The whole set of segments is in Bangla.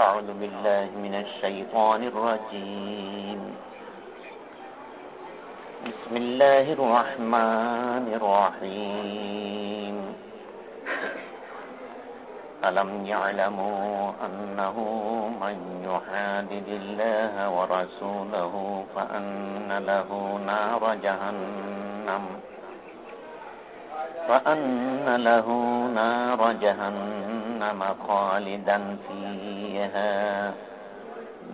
أعوذ بالله من الشيطان الرجيم. بسم الله الرحمن الرحيم. ألم يعلموا أنه من يحادد الله ورسوله فأن له نار جهنم؟ فأن له نار جهنم خالدا فيها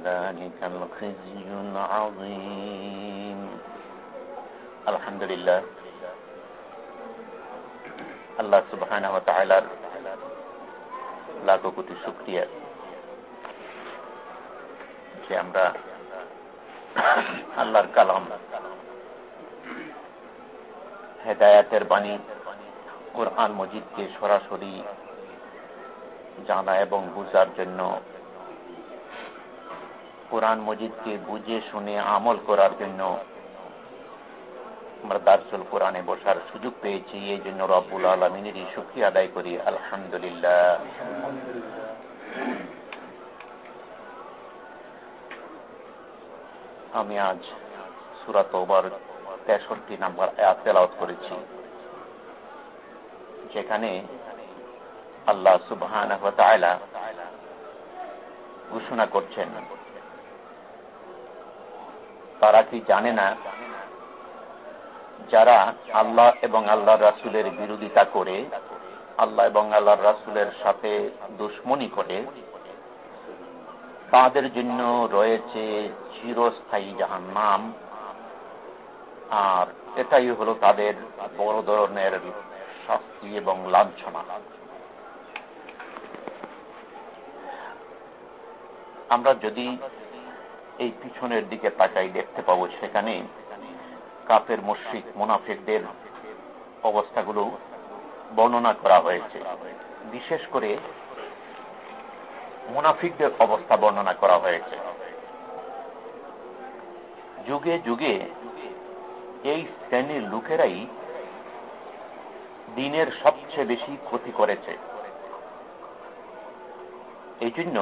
ذلك الخزي العظيم الحمد لله আল্লাহ সুবহান লাখো কোটি শুক্রিয়া যে আমরা আল্লাহর কালাম হেদায়াতের বাণী কোরআন মজিদকে সরাসরি জানা এবং বুঝার জন্য কোরআন মজিদকে বুঝে শুনে আমল করার জন্য আমরা দার্সুল কোরআনে বসার সুযোগ পেয়েছি। এই জন্য রব্বুল আলমিনেরই সুখী আদায় করি। আলহামদুলিল্লাহ। আমি আজ সুরাত ওবার তেষট্টি নাম্বার তেলাওত করেছি। যেখানে আল্লাহ সুবহান ঘোষণা করছেন। তারা কি জানে না যারা আল্লাহ এবং আল্লাহ রাসুলের বিরোধিতা করে, আল্লাহ এবং আল্লাহ রাসুলের সাথে দুশ্মনী করে, তাদের জন্য রয়েছে চিরস্থায়ী যাহার নাম আর এটাই হলো তাদের বড় ধরনের শাস্তি এবং লাঞ্ছনা। আমরা যদি এই পিছনের দিকে তাকাই দেখতে পাবো সেখানে কাফের, মুশ্রিক, মুনাফিকদের অবস্থাগুলো বর্ণনা করা হয়েছে। বিশেষ করে মুনাফিকদের অবস্থা বর্ণনা করা হয়েছে। যুগে যুগে এই শ্রেণির লোকেরাই দিনের সবচেয়ে বেশি ক্ষতি করেছে। এই জন্য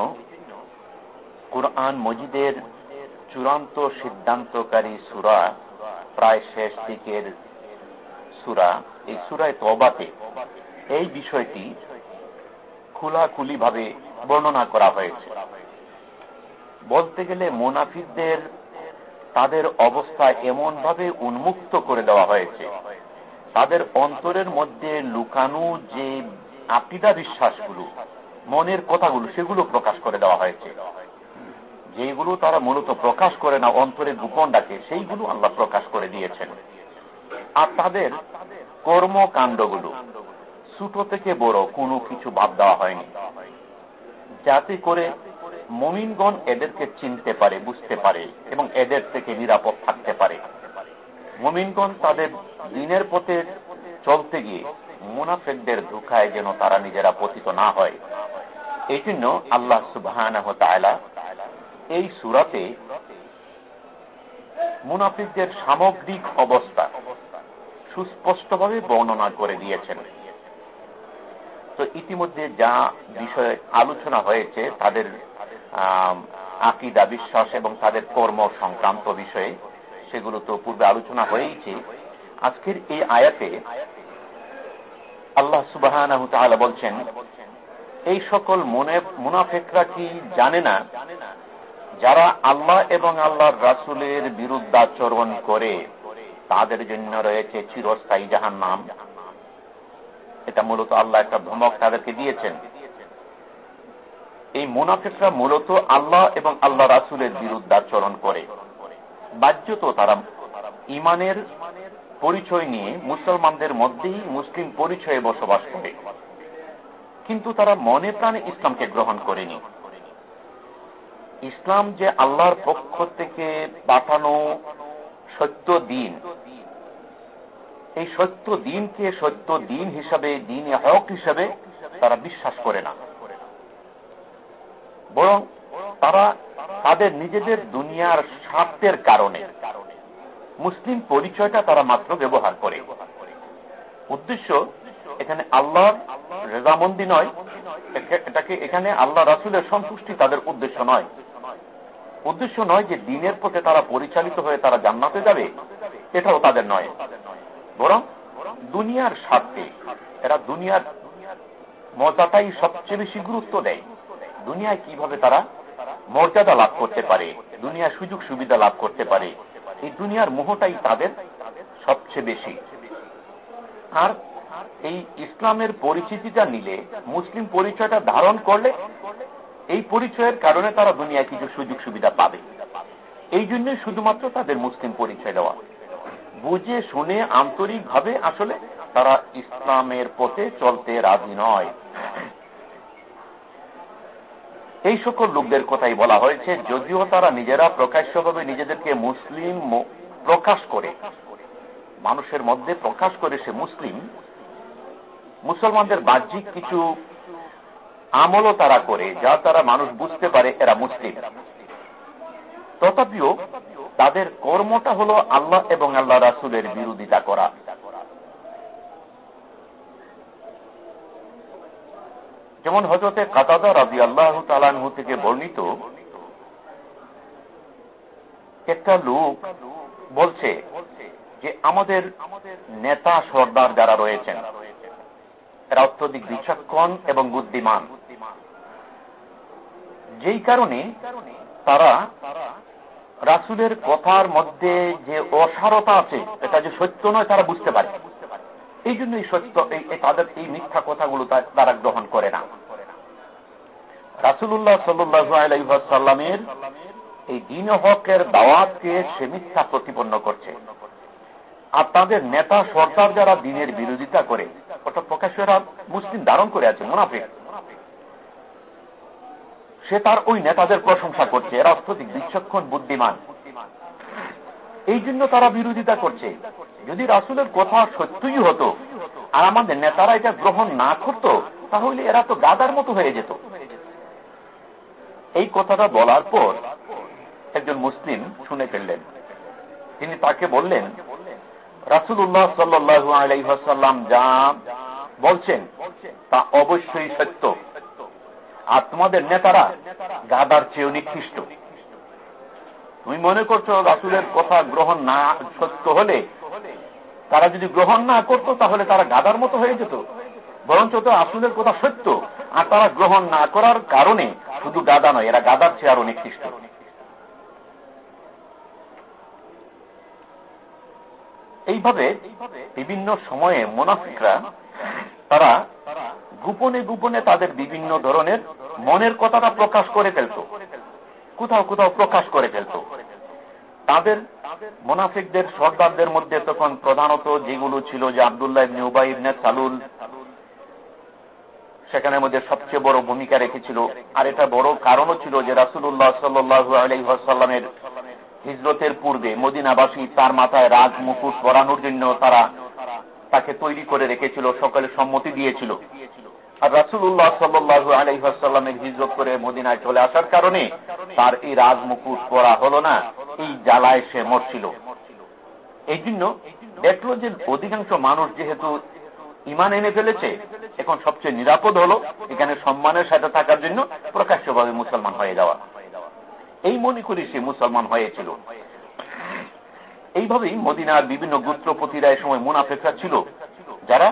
কোরআন মজিদের চূড়ান্ত সিদ্ধান্তকারী সুরা প্রায় শেষ দিকের সুরা, এই সুরায় তবাতে এই বিষয়টি খোলাখুলি ভাবে বর্ণনা করা হয়েছে। বলতে গেলে মোনাফিকদের তাদের অবস্থা এমন ভাবে উন্মুক্ত করে দেওয়া হয়েছে তাদের অন্তরের মধ্যে লুকানো যে আপিদা বিশ্বাসগুলো, মনের কথাগুলো, সেগুলো প্রকাশ করে দেওয়া হয়েছে। যেগুলো তারা মূলত প্রকাশ করে না অন্তরে গোপন ডাকে সেইগুলো আল্লাহ প্রকাশ করে দিয়েছেন। আর তাদের কর্মকাণ্ডগুলো, ছোট থেকে বড় কোনো কিছু বাদ দেওয়া হয়নি। যাতে করে মমিনগণ এদেরকে চিনতে পারে, বুঝতে পারে, এবং এদের থেকে নিরাপদ থাকতে পারে। মমিনগণ তাদের দিনের পথে চলতে গিয়ে মুনাফেকদের ধোকায় যেন তারা নিজেরা পতিত না হয়। এই জন্য আল্লাহ সুবাহ এই সুরাতে মুনাফিকদের সামগ্রিক অবস্থা সুস্পষ্টভাবে বর্ণনা করে দিয়েছেন। তো ইতিমধ্যে যা বিষয়ে আলোচনা হয়েছে, তাদের আকিদা, বিশ্বাস এবং তাদের কর্ম সংক্রান্ত বিষয়ে সেগুলো তো পূর্বে আলোচনা হয়েইছে। আজকের এই আয়াতে আল্লাহ সুবাহ বলছেন, এই সকল মুনাফেকরা কি জানে না যারা আল্লাহ এবং আল্লাহর রাসুলের বিরুদ্ধাচরণ করে, তাদের জন্য রয়েছে চিরস্থায়ী জাহান নাম এটা মূলত আল্লাহ একটা ধমক তাদেরকে দিয়েছেন। এই মুনাফিকরা মূলত আল্লাহ এবং আল্লাহ রাসুলের বিরুদ্ধাচরণ করে। বাহ্যত তারা ইমানের পরিচয় নিয়ে মুসলমানদের মধ্যেই মুসলিম পরিচয়ে বসবাস করে। কিন্তু তারা মনে প্রাণে ইসলামকে গ্রহণ করেনি। ইসলাম যে আল্লাহর পক্ষ থেকে পাঠানো সত্য দিন, এই সত্য দিনকে সত্য দিন হিসাবে, দিন হক হিসাবে তারা বিশ্বাস করে না। বরং তারা তাদের নিজেদের দুনিয়ার স্বার্থের কারণে। মুসলিম পরিচয়টা তারা মাত্র ব্যবহার করে। উদ্দেশ্য এখানে আল্লাহর রেজামন্দি নয় এটাকে এখানে আল্লাহ রাসুলের সন্তুষ্টি তাদের উদ্দেশ্য নয়। উদ্দেশ্য নয় যে দিনের পথে তারা পরিচালিত হয়ে তারা জান্নাতে যাবে, এটাও তাদের নয়। বরং দুনিয়ার স্বার্থে এরা দুনিয়ার মজাটাই সবচেয়ে বেশি গুরুত্ব দেয়। দুনিয়ায় কীভাবে তারা মর্যাদা লাভ করতে পারে দুনিয়ার সুযোগ সুবিধা লাভ করতে পারে, এই দুনিয়ার মোহটাই তাদের সবচেয়ে বেশি। আর এই ইসলামের পরিচিতিটা নিলে, মুসলিম পরিচয়টা ধারণ করলে, এই পরিচয়ের কারণে তারা দুনিয়ায় কিছু সুযোগ সুবিধা পাবে। এই জন্য শুধুমাত্র তাদের মুসলিম পরিচয় দেওয়া। বুঝে, শুনে, আন্তরিকভাবে আসলে তারা ইসলামের পথে চলতে রাজি নয়। এই সকল লোকদের কথাই বলা হয়েছে, যদিও তারা নিজেরা প্রকাশ্যভাবে নিজেদেরকে মুসলিম প্রকাশ করে। মানুষের মধ্যে প্রকাশ করে সে মুসলিম। মুসলমানদের বাহ্যিক কিছু আমলও তারা করে, যা তারা মানুষ বুঝতে পারে এরা মুসলিম। তথাপিও তাদের কর্মটা হল আল্লাহ এবং আল্লাহ রাসুলের বিরোধিতা করা। যেমন হজরতে কাতাদা রাজি আল্লাহ তালানহু থেকে বর্ণিত, একটা লোক বলছে যে আমাদের নেতা সর্দার যারা রয়েছেন এরা অত্যধিক বিচক্ষণ এবং বুদ্ধিমান। যেই কারণে তারা রাসুলের কথার মধ্যে যে অসারতা আছে, এটা যে সত্য নয়, তারা বুঝতে পারে। এই জন্য এই সত্য তাদের এই মিথ্যা কথাগুলো তারা গ্রহণ করে না। রাসুল্লাহ সাল্লামের এই দিন হকের দাওয়াতকে সে মিথ্যা প্রতিপন্ন করছে। আর তাদের নেতা সরকার যারা দিনের বিরোধিতা করে, অর্থাৎ প্রকাশ্যরা মুসলিম ধারণ করে আছে, মুনাফিক। সে তার ওই নেতাদের প্রশংসা করছে এরা অত্যধিক বিচক্ষণ, বুদ্ধিমান। এই জন্য তারা বিরোধিতা করছে। যদি রাসুলের কথা সত্যই হতো আর আমাদের নেতারা এটা গ্রহণ না করত, তাহলে এরা তো গাদার মতো হয়ে যেত। এই কথাটা বলার পর একজন মুসলিম শুনে ফেললেন। তিনি তাকে বললেন রাসুল্লাহ সাল্লু আলাইসাল্লাম যা বলছেন তা অবশ্যই সত্য। আর তোমাদের নেতারা গাদার চেয়েও নিকৃষ্ট। তুমি মনে করছ রাসুলের কথা গ্রহণ না সত্য হলে তারা যদি গ্রহণ না করত, তাহলে তারা গাদার মতো হয়ে যেত। বরঞ্চ তো আসুলের কথা সত্য। আর তারা গ্রহণ না করার কারণে শুধু গাদা নয়, এরা গাদার চেয়ে আরও নিকৃষ্ট। এইভাবে বিভিন্ন সময়ে মোনাফিকরা, তারা গোপনে গোপনে তাদের বিভিন্ন ধরনের মনের কথাটা প্রকাশ করে ফেলত। কোথাও কোথাও প্রকাশ করে ফেলত। তাদের মোনাফিকদের, সর্দারদের মধ্যে তখন প্রধানত যেগুলো ছিল যে আবদুল্লাহ ইবনে উবাই ইবনে সালুল, সেখানের মধ্যে সবচেয়ে বড় ভূমিকা রেখেছিল। আর এটা বড় কারণও ছিল যে রাসুল্লাহ সাল্লু আলহাসাল্লামের হিজরতের পূর্বে মদিনাবাসী তার মাথায় রাজ মুকুট পরানোর জন্য তারা তাকে তৈরি করে রেখেছিল, সকলে সম্মতি দিয়েছিল। আর রাসুল্লাহ সাল্লু আলহাসাল্লামের হিজরত করে মদিনায় চলে আসার কারণে তার এই রাজ মুকুট পরা হল না, এই জ্বালায় সে মরছিল। এই জন্য দেখল যে অধিকাংশ মানুষ যেহেতু ইমান এনে ফেলেছে, এখন সবচেয়ে নিরাপদ হলো এখানে সম্মানের সাথে থাকার জন্য প্রকাশ্যভাবে মুসলমান হয়ে যাওয়া। এই মনে করি সে মুসলমান হয়েছিল। এইভাবেই মদিনার বিভিন্ন গোত্রপতিরা এ সময় মুনাফেকরা ছিল। যারা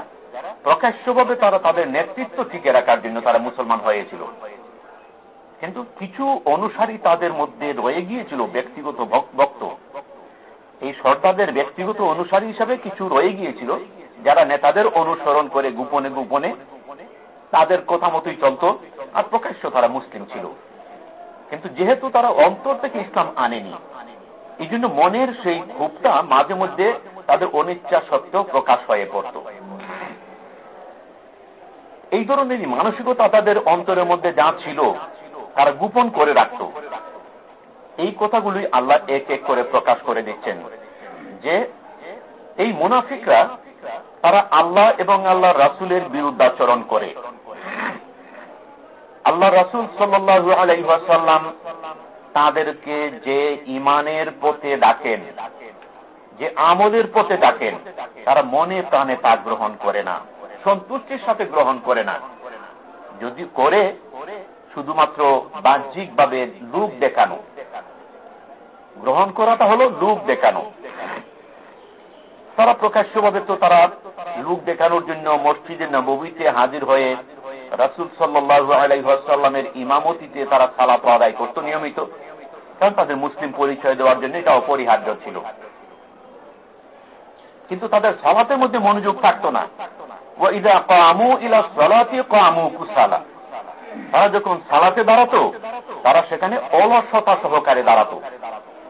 প্রকাশ্যভাবে তারা তাদের নেতৃত্ব টিকে রাখার জন্য তারা মুসলমান হয়েছিল। কিন্তু কিছু অনুসারী তাদের মধ্যে রয়ে গিয়েছিল ব্যক্তিগত ভক্ত। এই সর্দারদের ব্যক্তিগত অনুসারী হিসাবে কিছু রয়ে গিয়েছিল, যারা নেতাদের অনুসরণ করে গোপনে গোপনে তাদের কথা মতোই চলত আর প্রকাশ্য তারা মুসলিম ছিল। কিন্তু যেহেতু তারা অন্তর থেকে ইসলাম আনেনি, এই মনের সেই ক্ষোভটা মাঝে মধ্যে তাদের অনিচ্ছা সত্ত্বেও প্রকাশ হয়ে পড়ত। এই ধরনেরই মানসিকতা তাদের অন্তরের মধ্যে যা ছিল, তারা গোপন করে রাখত। এই কথাগুলি আল্লাহ এক এক করে প্রকাশ করে দিচ্ছেন যে, এই মুনাফিকরা, তারা আল্লাহ এবং আল্লাহ রাসুলের বিরুদ্ধাচরণ করে। আল্লাহ রাসুল সাল্লু আলাইসাল্লাম তাদেরকে যে ইমানের পথে ডাকেন, যে আমলের পথে ডাকেন, তারা মনে প্রাণে তা গ্রহণ করে না। সন্তুষ্টির সাথে গ্রহণ করে না। যদি করে, শুধুমাত্র বাহ্যিক ভাবে লুক দেখানো। গ্রহণ করাটা হলো লুক দেখানো। তারা প্রকাশ্যভাবে তো তারা লুক দেখানোর জন্য মসজিদে নবীতে হাজির হয়ে রাসুল সাল্লু ইমামতিতে তারা সালাত আদায় করত নিয়মিত। কারণ তাদের মুসলিম পরিচয় দেওয়ার জন্য এটা অপরিহার্য ছিল। কিন্তু তাদের সালাতের মধ্যে মনোযোগ থাকত না। তারা যখন সালাতে দাঁড়াতো, তারা সেখানে অলসতা সহকারে দাঁড়াতো।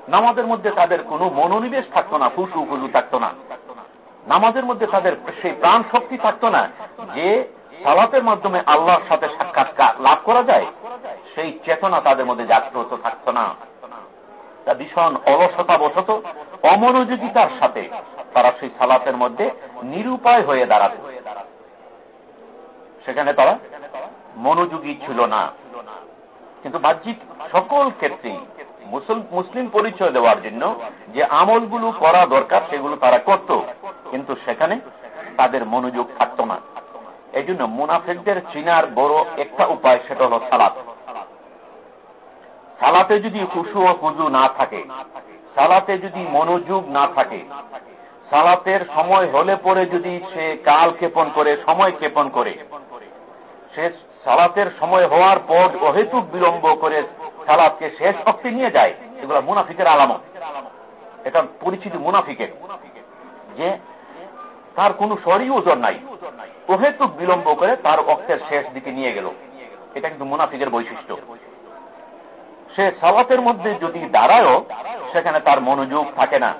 নামাজের মধ্যে তাদের কোনো মনোনিবেশ থাকতো না, ফুসু ফুজু থাকতো না। নামাজের মধ্যে তাদের সেই প্রাণ শক্তি থাকতো না যে সালাতের মাধ্যমে আল্লাহর সাথে সাক্ষাৎ লাভ করা যায়, সেই চেতনা তাদের মধ্যে জাগ্রত থাকতো না। তা ভীষণ অলসতা বসত অমনোযোগিতার সাথে তারা সেই সালাতের মধ্যে নিরুপায় হয়ে দাঁড়াত। সেখানে তারা মনোযোগী ছিল না। কিন্তু বাহ্যিক সকল ক্ষেত্রেই মুসলিম পরিচয় দেওয়ার জন্য যে আমলগুলো করা দরকার সেগুলো তারা করত, কিন্তু সেখানে তাদের মনোযোগ থাকত না। এই জন্য মুনাফেকদের চিনার বড় একটা উপায় সেটা হল সালাত। সালাতে যদি খুশু ও খুজু না থাকে, সালাতে যদি মনোযোগ না থাকে, সালাতের সময় হলে পরে যদি সে কাল ক্ষেপণ করে, সময় ক্ষেপণ করে, সে সালাতের সময় হওয়ার পর অহেতুক বিলম্ব করে সালাদকে শেষ শক্তি নিয়ে যায়, এগুলো মুনাফিকের আলামত। এটা পরিচিতি মুনাফিকের। যে তার কোন সরি ওজন নাই অহেতুক বিলম্ব করে তার অক্ষের শেষ দিকে নিয়ে গেল। এটা কিন্তু মুনাফিকের বৈশিষ্ট্য। সে সালাতের মধ্যে যদি দাঁড়ায়ও সেখানে তার মনোযোগ থাকে না।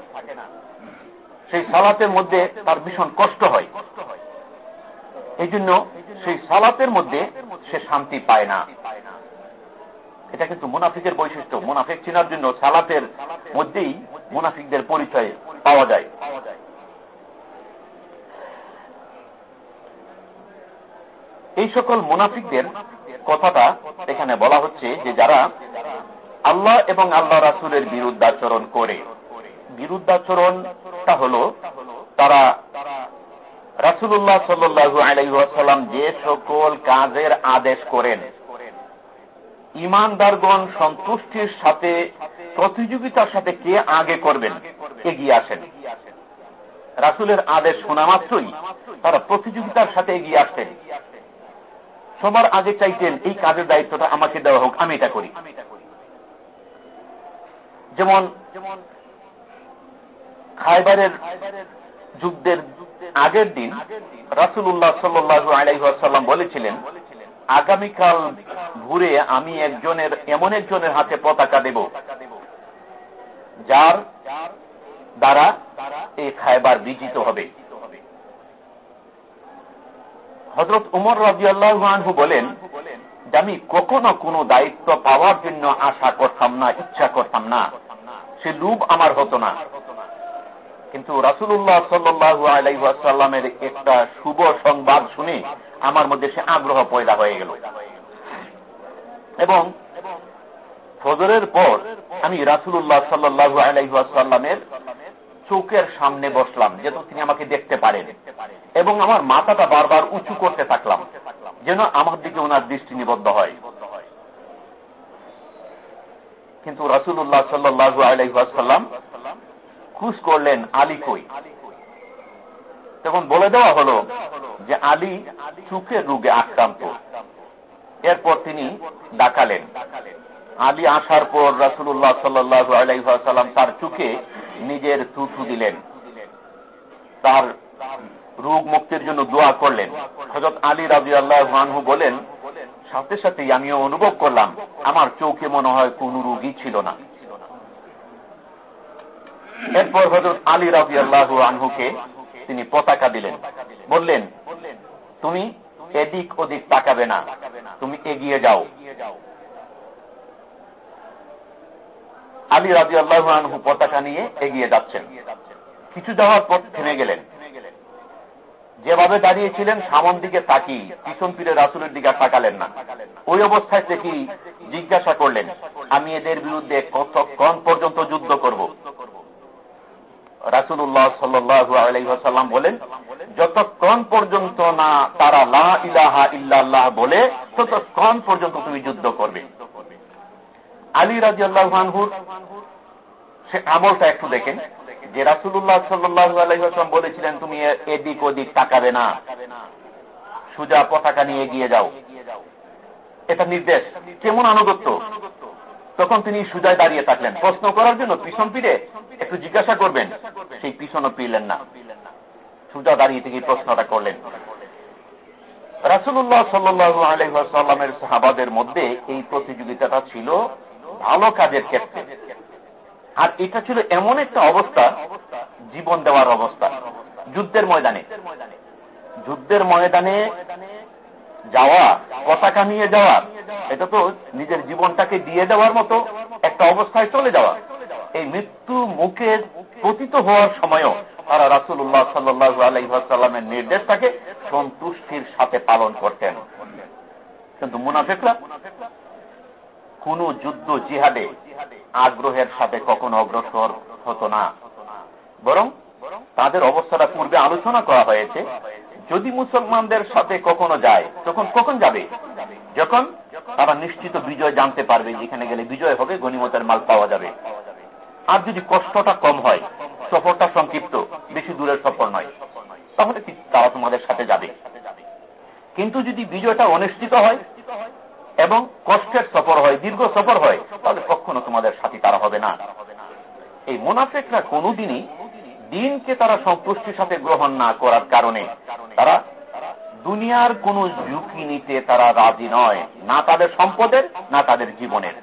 সেই সালাতের মধ্যে তার ভীষণ কষ্ট হয়। এই জন্য সেই সালাতের মধ্যে সে শান্তি পায় না। এটা কিন্তু মুনাফিকের বৈশিষ্ট্য। মুনাফিক চেনার জন্য সালাতের মধ্যেই মুনাফিকদের পরিচয় পাওয়া যায়। এই সকল মুনাফিকদের কথাটা এখানে বলা হচ্ছে যে যারা আল্লাহ এবং আল্লাহ রাসুলের বিরুদ্ধাচরণ করে। বিরুদ্ধাচরণটা হল তারা রাসুল্লাহ সাল্লু আলাইসাল্লাম যে সকল কাজের আদেশ করেন। ইমানদারগণ সন্তুষ্টির সাথে, প্রতিযোগিতার সাথে কে আগে করবেন? এগিয়ে আসেন। রাসুলের আদেশ শোনা মাত্রই তারা প্রতিযোগিতার সাথে এগিয়ে আসতেন সবার আগে চাইতেন, এই কাজের দায়িত্বটা আমাকে দেওয়া হোক, আমি এটা করি। যেমন খাইবারের যুদ্ধের আগের দিন রাসুল্লাহ সাল্লু আলাইসাল্লাম বলেছিলেন, আগামীকাল ঘুরে আমি একজনের, এমন একজনের হাতে পতাকা দেব, যার দ্বারা এই খাইবার বিজিত হবে। হজরত উমর রাজি আল্লাহু বলেন আমি কখনো কোনো দায়িত্ব পাওয়ার জন্য আশা করতাম না, ইচ্ছা করতাম না। সে লুব আমার হতো না। কিন্তু রাসুল্লাহ সাল্লু আলাইসাল্লামের একটা শুভ সংবাদ শুনে আমার মধ্যে সে আগ্রহ পয়দা হয়ে গেল। এবং ফজরের পর আমি রাসুল্লাহ সাল্লু আলাইসাল্লামের চোখের সামনে বসলাম যেহেতু তিনি আমাকে দেখতে পারেন। এবং আমার মাথাটা বারবার উঁচু করতে থাকলাম। যেন আমার দিকে ওনার দৃষ্টি নিবদ্ধ হয়। কিন্তু রাসুল্লাহ সাল্লু আলাইসাল্লাম খুশ করলেন আলী কই? তখন বলে দেওয়া হলো যে আলী চুকের রোগে আক্রান্ত। এরপর তিনি ডাকালেন। আলী আসার পর রাসুল্লাহ সাল্লু আলাইসাল্লাম তার চুকে নিজের থুথু দিলেন। তার রোগ মুক্তির জন্য দোয়া করলেন। হজরত আলী রাজি আল্লাহ বলেন, সাথে সাথেই আমিও অনুভব করলাম, আমার চৌকে মনে হয় কোন রোগী ছিল না। এরপর হজরত আলী রাজি আল্লাহ আনহুকে তিনি পতাকা দিলেন। বললেন, তুমি এদিক ওদিক তাকাবে না, তুমি এগিয়ে যাও। আলী রাজি আল্লাহ আনহু পতাকা নিয়ে এগিয়ে যাচ্ছেন। কিছু যাওয়ার পর থেমে গেলেন। যেভাবে দাঁড়িয়েছিলেন, সামন দিকে তাকি পিছন ফিরে রাসুলের দিকে তাকালেন না। ওই অবস্থায় থেকে জিজ্ঞাসা করলেন, আমি এদের বিরুদ্ধে কতক্ষণ পর্যন্ত যুদ্ধ করব? রাসুল্লাহ বলেন, যতক্ষণ পর্যন্ত না তারা লা ইলাহা ইল্লাল্লাহ বলে, ততক্ষণ পর্যন্ত তুমি যুদ্ধ করবে। আলী রাজি আল্লাহুর সে আমলটা একটু দেখেন। যে রাসুল্লাহ সাল্লাম বলেছিলেন, তুমি এদিক ওদিক তাকাবে না। সুজা পতাকা নিয়ে এগিয়ে যাও। এটা নির্দেশ। কেমন আনুগত্য? তখন তিনি সুজায় দাঁড়িয়ে থাকলেন। প্রশ্ন করার জন্য পিছন পিড়ে একটু জিজ্ঞাসা করবেন। সেই পিছনও পিলেন না। সুজা দাঁড়িয়ে থেকে প্রশ্নটা করলেন। রাসুল্লাহ সাল্লু আলহামের সাহাবাদের মধ্যে এই প্রতিযোগিতাটা ছিল ভালো কাজের ক্ষেত্রে। আর এটা ছিল এমন একটা অবস্থা, জীবন দেওয়ার অবস্থা, যুদ্ধের ময়দানে। যুদ্ধের ময়দানে যাওয়া, পতাকা নিয়ে যাওয়া, এটা তো নিজের জীবনটাকে দিয়ে দেওয়ার মতো একটা অবস্থায় চলে যাওয়া। এই মৃত্যু মুখের পতিত হওয়ার সময়ও তারা রাসুল্লাহ সাল্লু আলাইসাল্লামের নির্দেশটাকে সন্তুষ্টির সাথে পালন করতেন। কিন্তু মুনাফেকরা কোন যুদ্ধ জিহাদে আগ্রহের সাথে কখনো অগ্রসর হতো না। বরং তাদের অবস্থাটা পূর্বে আলোচনা করা হয়েছে। যদি মুসলমানদের সাথে কখনো যায়, তখন কখন যাবে? যখন তারা নিশ্চিত বিজয় জানতে পারবে যেখানে গেলে বিজয় হবে, গণিমতের মাল পাওয়া যাবে। আর যদি কষ্টটা কম হয়, সফরটা সংক্ষিপ্ত, বেশি দূরের সফর নয়, তাহলে তারা তোমাদের সাথে যাবে? কিন্তু যদি বিজয়টা অনিশ্চিত হয় এবং কষ্টের সফর হয়, দীর্ঘ সফর হয়, তাহলে কখনো তোমাদের সাথী তারা হবে না। এই মোনাফেকরা কোনদিনই দিনকে তারা সন্তুষ্টির সাথে গ্রহণ না করার কারণে তারা দুনিয়ার কোন ঝুঁকি নিতে তারা রাজি নয়, না তাদের সম্পদের, না তাদের জীবনের।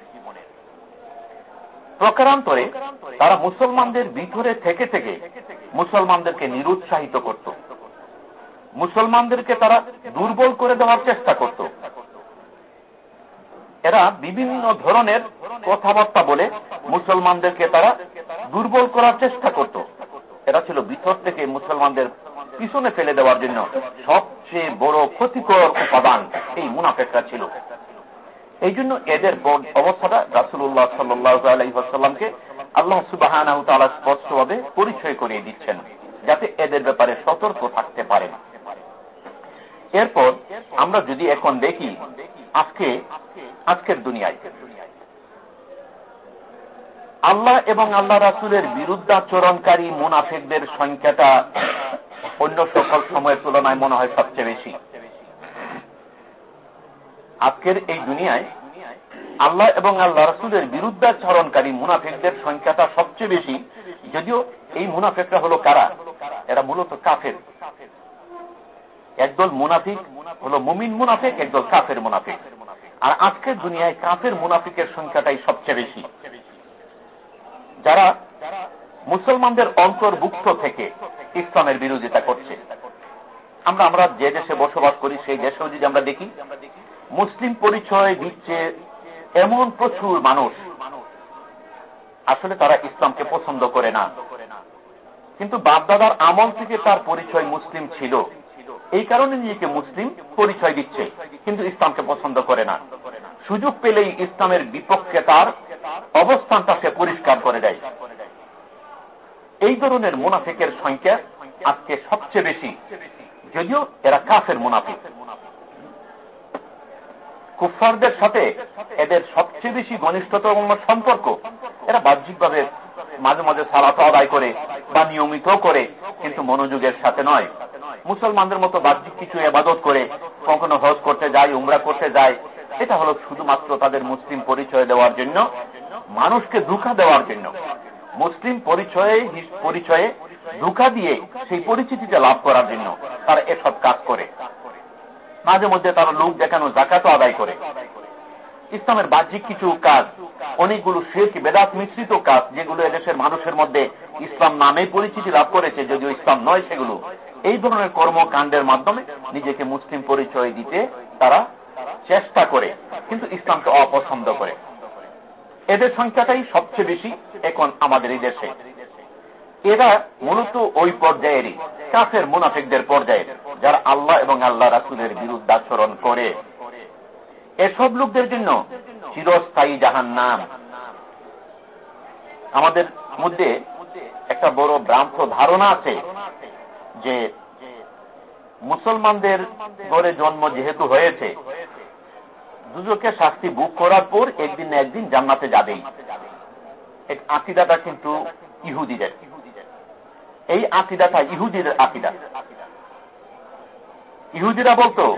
প্রকারান্তরে তারা মুসলমানদের ভিতরে থেকে থেকে মুসলমানদেরকে নিরুৎসাহিত করত। মুসলমানদেরকে তারা দুর্বল করে দেওয়ার চেষ্টা করত। এরা বিভিন্ন ধরনের কথাবার্তা বলে মুসলমানদেরকে তারা দুর্বল করার চেষ্টা করত। এরা ছিল ভিতর থেকে মুসলমানদের পিছনে ফেলে দেওয়ার জন্য সবচেয়ে বড় ক্ষতিকর উপাদান এই মুনাফেকরা ছিল। এই জন্য এদের অবস্থাটা রাসুল্লাহ সাল্লাহামকে আল্লাহ সুবাহ স্পষ্টভাবে পরিচয় করিয়ে দিচ্ছেন, যাতে এদের ব্যাপারে সতর্ক থাকতে পারেন এরপর আমরা যদি এখন দেখি আজকে আজকের দুনিয়ায়। আল্লাহ এবং আল্লাহ রাসুলের বিরুদ্ধাচরণকারী মুনাফেকদের সংখ্যাটা অন্য সকল সময়ের তুলনায় মনে হয় সবচেয়ে বেশি। আজকের এই দুনিয়ায় আল্লাহ এবং আল্লাহ রাসুলের বিরুদ্ধাচরণকারী মুনাফেকদের সংখ্যাটা সবচেয়ে বেশি, যদিও এই মুনাফেকরা হলো কারা? এরা মূলত কাফের। একদল মুনাফিক হলো মুমিন মুনাফেক, একদল কাফের মুনাফিক। আর আজকের দুনিয়ায় কাফের মুনাফিকের সংখ্যাটাই সবচেয়ে বেশি। যারা মুসলমানদের অন্তর্ভুক্ত থেকে ইসলামের বিরোধিতা করছে। আমরা আমরা যে দেশে বসবাস করি, সেই দেশেও যদি আমরা দেখি, মুসলিম পরিচয় দিচ্ছে এমন প্রচুর মানুষ। আসলে তারা ইসলামকে পছন্দ করে না। কিন্তু বাপদাদার আমল থেকে তার পরিচয় মুসলিম ছিল। এই কারণে নিজেকে মুসলিম পরিচয় দিচ্ছে, কিন্তু ইসলামকে পছন্দ করে না। সুযোগ পেলেই ইসলামের বিপক্ষে তার অবস্থানটা সে পরিষ্কার করে দেয়। এই ধরনের মুনাফিকের সংখ্যা আজকে সবচেয়ে বেশি, যদিও এরা কাফের মুনাফিক। কুফারদের সাথে এদের সবচেয়ে বেশি ঘনিষ্ঠতম সম্পর্ক, এরা বাহ্যিকভাবে মাঝে মাঝে সালাত আদায় করে বা নিয়মিত করে, কিন্তু মনোযোগের সাথে নয়। মুসলমানদের মতো বাহ্যিক কিছু এবাদত করে কখনো হজ করতে যায়, উমরা করতে যায় এটা হলো শুধুমাত্র তাদের মুসলিম পরিচয় দেওয়ার জন্য, মানুষকে দুঃখা দেওয়ার জন্য। মুসলিম পরিচয়ে পরিচয়ে ধোকা দিয়ে সেই পরিচিতিটা লাভ করার জন্য তারা এসব কাজ করে। মাঝে মধ্যে তারা লোক দেখানো জাকাত আদায় করে। ইসলামের বাহ্যিক কিছু কাজ, অনেকগুলো শেখ বেদাত মিশ্রিত কাজ, যেগুলো এদেশের মানুষের মধ্যে ইসলাম নামে পরিচিতি লাভ করেছে, যদিও ইসলাম নয় সেগুলো। এই ধরনের কর্মকাণ্ডের মাধ্যমে নিজেকে মুসলিম পরিচয় দিতে তারা চেষ্টা করে, কিন্তু ইসলামকে অপছন্দ করে। এদের সংখ্যাটাই সবচেয়ে বেশি এখন আমাদের এই দেশে। এরা মূলত ওই পর্যায়েরই, কাফের মুনাফিকদের পর্যায়ে, যারা আল্লাহ এবং আল্লাহ রাসুলের বিরুদ্ধাচরণ করে। এসব লোকদের জন্য চিরস্থায়ী জাহান নাম আমাদের মধ্যে একটা বড় ভ্রান্ত ধারণা আছে যে মুসলমানদের গড়ে জন্ম যেহেতু হয়েছে দুজকে শাস্তি বুক করার পর একদিন একদিন জান্নাতে যাবেই। এক আকিদাটা কিন্তু ইহুদিদের। এই আকিদাটা ইহুদিদের আকিদা। ইহুদিরা বলতো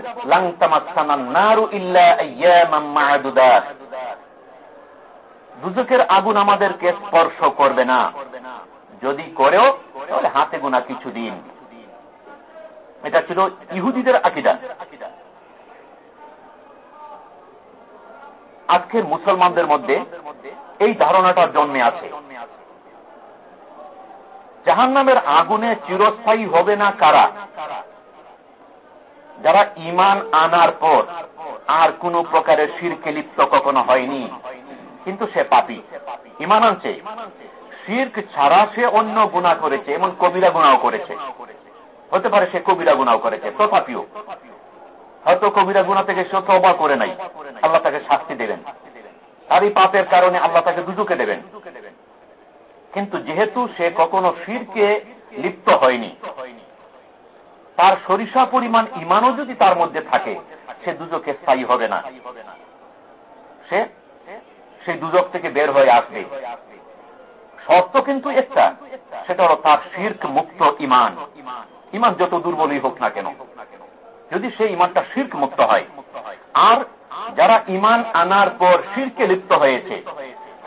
দুজকের আগুন আমাদেরকে স্পর্শ করবে না। যদি করেও, তাহলে হাতে গোনা কিছু দিন এটা ছিল ইহুদিদের আকিদা। আজকের মুসলমানদের মধ্যে এই ধারণাটার জন্মে আছে। জাহান নামের আগুনে চিরস্থায়ী হবে না কারা? যারা ইমান আনার পর আর কোন প্রকারের শিরকে লিপ্ত কখনো হয়নি, কিন্তু সে পাপি। ইমান আনছে। শির্ক ছাড়া সে অন্য গুণা করেছে এবং কবিরা গুণাও করেছে। হতে পারে সে কবিরা গুণাও করেছে, তথাপিও। হয়তো কবিরা গুণা থেকে সে তবা করে নাই। আল্লাহ তাকে শাস্তি দেবেন। তারই পাপের কারণে আল্লাহ তাকে দুজুকে দেবেন। কিন্তু যেহেতু সে কখনো শিরকে লিপ্ত হয়নি, তার সরিষা পরিমাণ ইমানও যদি তার মধ্যে থাকে, সে দুজকে স্থায়ী হবে না। সে, সেই দুজক থেকে বের হয়ে আসবে। শর্ত কিন্তু একটা, সেটা হলো তার শির্ক মুক্ত ইমান ইমান যত দুর্বলই হোক না কেন, যদি সেই ইমানটা শির্ক মুক্ত হয়, আর যারা ইমান আনার পর শিরকে লিপ্ত হয়েছে,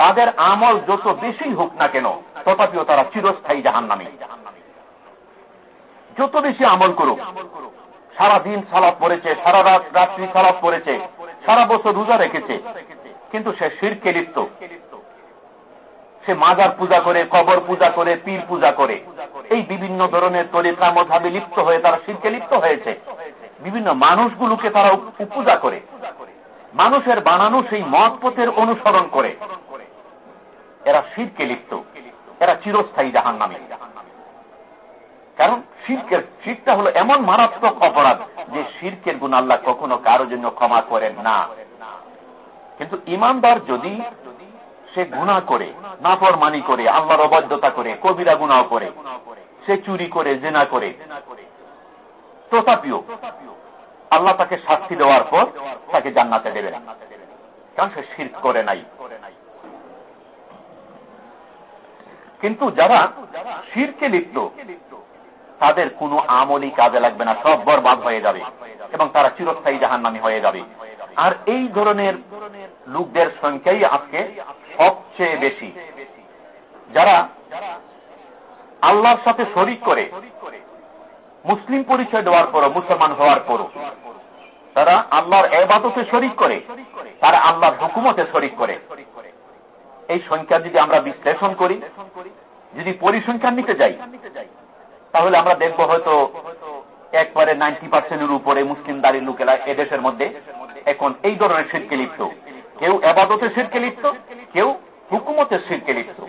তাদের আমল যত বেশি হোক না কেন, তথাপিও তারা চিরস্থায়ী জাহান নামে যত বেশি আমল করুক, সারা দিন সালাপ পড়েছে, সারা রাত রাত্রি সালাপ পড়েছে, সারা বছর রোজা রেখেছে, কিন্তু সে শিরকে লিপ্ত। সে মাজার পূজা করে, কবর পূজা করে, পীর পূজা করে। এই বিভিন্ন ধরনের তরিকা মধাবে লিপ্ত হয়ে তারা শিরকে লিপ্ত হয়েছে। বিভিন্ন মানুষগুলোকে তারা পূজা করে। মানুষের বানানো সেই মত পথের অনুসরণ করে। এরা শিরকে লিপ্ত। এরা চিরস্থায়ী জাহান নামে কারণ শিরকের, শিরটা হলো এমন মারাত্মক অপরাধ যে শিরকের গুণ আল্লাহ কখনো কারও জন্য ক্ষমা করেন না। কিন্তু ইমানদার যদি সে গুণা করে নাফর মানি করে, আল্লাহর অবৈধতা করে, কবিরা গুণাও করে, সে চুরি করে, জেনা করে। তথাপিও আল্লাহ তাকে শাস্তি দেওয়ার পর তাকে জান্নাতে দেবেন কারণ সে শির করে নাই। কিন্তু যারা শিরকে লিপ্ত, তাদের কোনো আমলই কাজে লাগবে না, সব বরবাদ হয়ে যাবে এবং তারা চিরস্থায়ী জাহান্নামি হয়ে যাবে। আর এই ধরনের লোকদের সংখ্যাই আজকে সবচেয়ে বেশি। যারা আল্লাহর সাথে শরিক করে, মুসলিম পরিচয় দেওয়ার পরও, মুসলমান হওয়ার পরও, তারা আল্লাহর এবাদতে শরিক করে, তারা আল্লাহর হুকুমতে শরিক করে। এই সংখ্যা যদি আমরা বিশ্লেষণ করি, যদি পরিসংখ্যান নিতে যাই, তাহলে আমরা দেখব হয়তো একবারে নাইনটি পার্সেন্টের উপরে মুসলিম দাঁড়ির লোকেরা এদেশের মধ্যে এখন এই ধরনের শিরকে লিপ্ত। কেউ এবাদতের শিরকে লিপ্ত, কেউ হুকুমতের শিরকে লিপ্ত।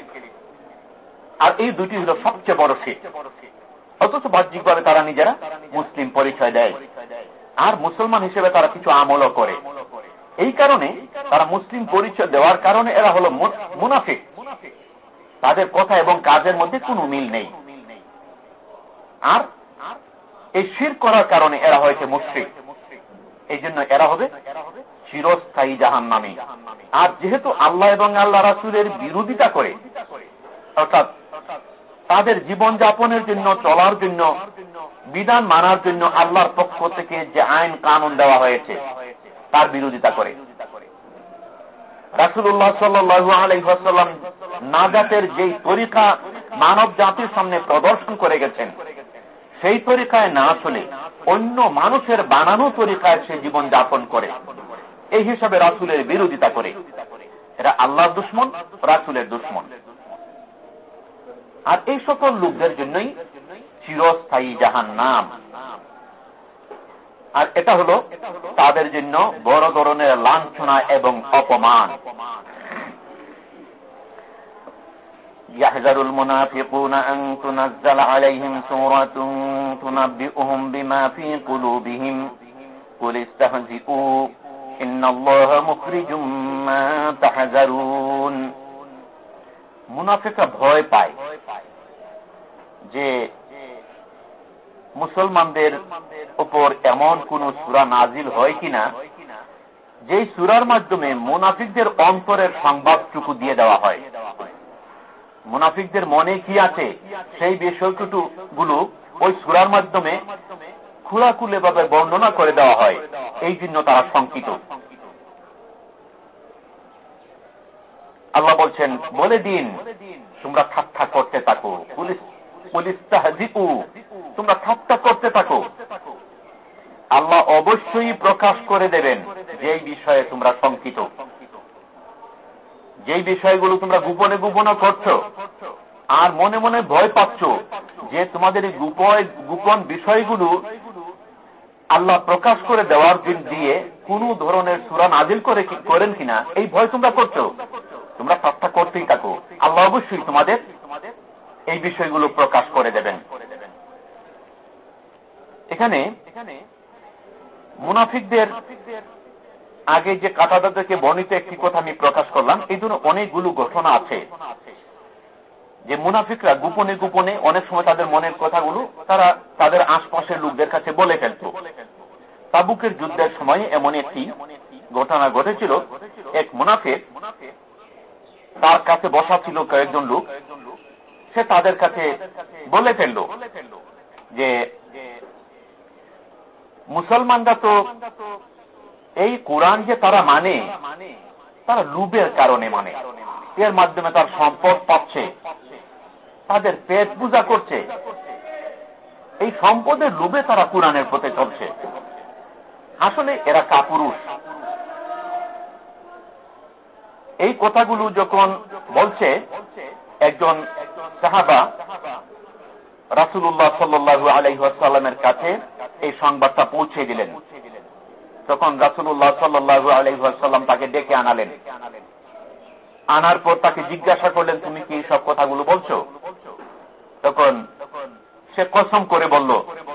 আর এই দুটি হল সবচেয়ে বড় শির অথচ বাহ্যিকভাবে তারা নিজেরা মুসলিম পরিচয় দেয়। আর মুসলমান হিসেবে তারা কিছু আমলও করে। এই কারণে তারা মুসলিম পরিচয় দেওয়ার কারণে এরা হল মুনাফিক। তাদের কথা এবং কাজের মধ্যে কোনো মিল নেই। আর এই শির করার কারণে এরা হয়েছে মুশ্রিক। এই জন্য এরা হবে চিরস্থায়ী জাহান নামে আর যেহেতু আল্লাহ এবং আল্লাহ রাসুলের বিরোধিতা করে, অর্থাৎ তাদের জীবন যাপনের জন্য, চলার জন্য, বিধান মানার জন্য আল্লাহর পক্ষ থেকে যে আইন কানুন দেওয়া হয়েছে, তার বিরোধিতা করে। রাসুল্লাহ সাল্লু আলহাম নাজাতের যেই তরিকা মানব জাতির সামনে প্রদর্শন করে গেছেন সেই তরিকায় না চলে অন্য মানুষের বানানো তরিকায় সে জীবন যাপন করে। এই হিসাবে রাসুলের বিরোধিতা করে। এরা আল্লাহর দুশ্মন, রাসুলের দুশ্মন। আর এই সকল লোকদের জন্যই চিরস্থায়ী জাহান নাম আর এটা হল তাদের জন্য বড় ধরনের লাঞ্ছনা এবং অপমান। يحذر المنافقون أن تنزل عليهم سورة تنبئهم بما في قلوبهم قل استهزئوا إن الله مخرج ما تحذرون মুনাফিকরা ভয় পায় যে মুসলমানদের উপর এমন কোন সুরা নাজিল হয় কিনা যেই সুরার মাধ্যমে মুনাফিকদের অন্তরের সংবাদটুকু দিয়ে দেওয়া হয় মুনাফিকদের মনে কি আছে? সেই বিষয়টুকু গুলো ওই সুরার মাধ্যমে খুলাকুলে ভাবে বর্ণনা করে দেওয়া হয়। এই জন্য তারা শঙ্কিত। আল্লাহ বলছেন, বলে দিন, তোমরা ঠাট্টা করতে থাকো। পুলিশ পুলিশ তোমরা ঠাট্টা করতে থাকো। আল্লাহ অবশ্যই প্রকাশ করে দেবেন, যেই বিষয়ে তোমরা শঙ্কিত। যেই বিষয়গুলো তোমরা গোপনে গোপনে করছ আর মনে মনে ভয় পাচ্ছ যে তোমাদের এই গোপন বিষয়গুলো আল্লাহ প্রকাশ করে দেওয়ার দিন দিয়ে কোন ধরনের সুরা নাজিল করে করেন কিনা, এই ভয় তোমরা করছ। তোমরা চেষ্টা করতেই থাকো। আল্লাহ অবশ্যই তোমাদের এই বিষয়গুলো প্রকাশ করে দেবেন। এখানে মুনাফিকদের আগে যে কাটাদাদেরকে বর্ণিত একটি কথা আমি প্রকাশ করলাম, এই জন্য অনেকগুলো ঘটনা আছে। যে মুনাফিকরা গোপনে গোপনে অনেক সময় তাদের মনের কথাগুলো তারা তাদের আশপাশের লোকদের কাছে বলে ফেলত। তাবুকের যুদ্ধের সময় এমন একটি ঘটনা ঘটেছিল। এক মুনাফিক তার কাছে বসা ছিল কয়েকজন লোক। সে তাদের কাছে বলে ফেলল যে, মুসলমানরা তো এই কোরআন যে তারা মানে তারা লুবের কারণে মানে। এর মাধ্যমে তার সম্পদ পাচ্ছে, তাদের পেট পূজা করছে। এই সম্পদের লোভে তারা কোরআনের পথে চলছে। আসলে এরা কাপুরুষ। এই কথাগুলো যখন বলছে একজন সাহাবা রাসুল্লাহ সাল্লু আলহাসাল্লামের কাছে এই সংবাদটা পৌঁছে দিলেন। তখন রাসুল্লাহ সাল্লু আলহাসাল্লাম তাকে ডেকে আনালেন। আনার পর তাকে জিজ্ঞাসা করলেন, তুমি কি সব কথাগুলো বলছো? তখন সে কসম করে বলল,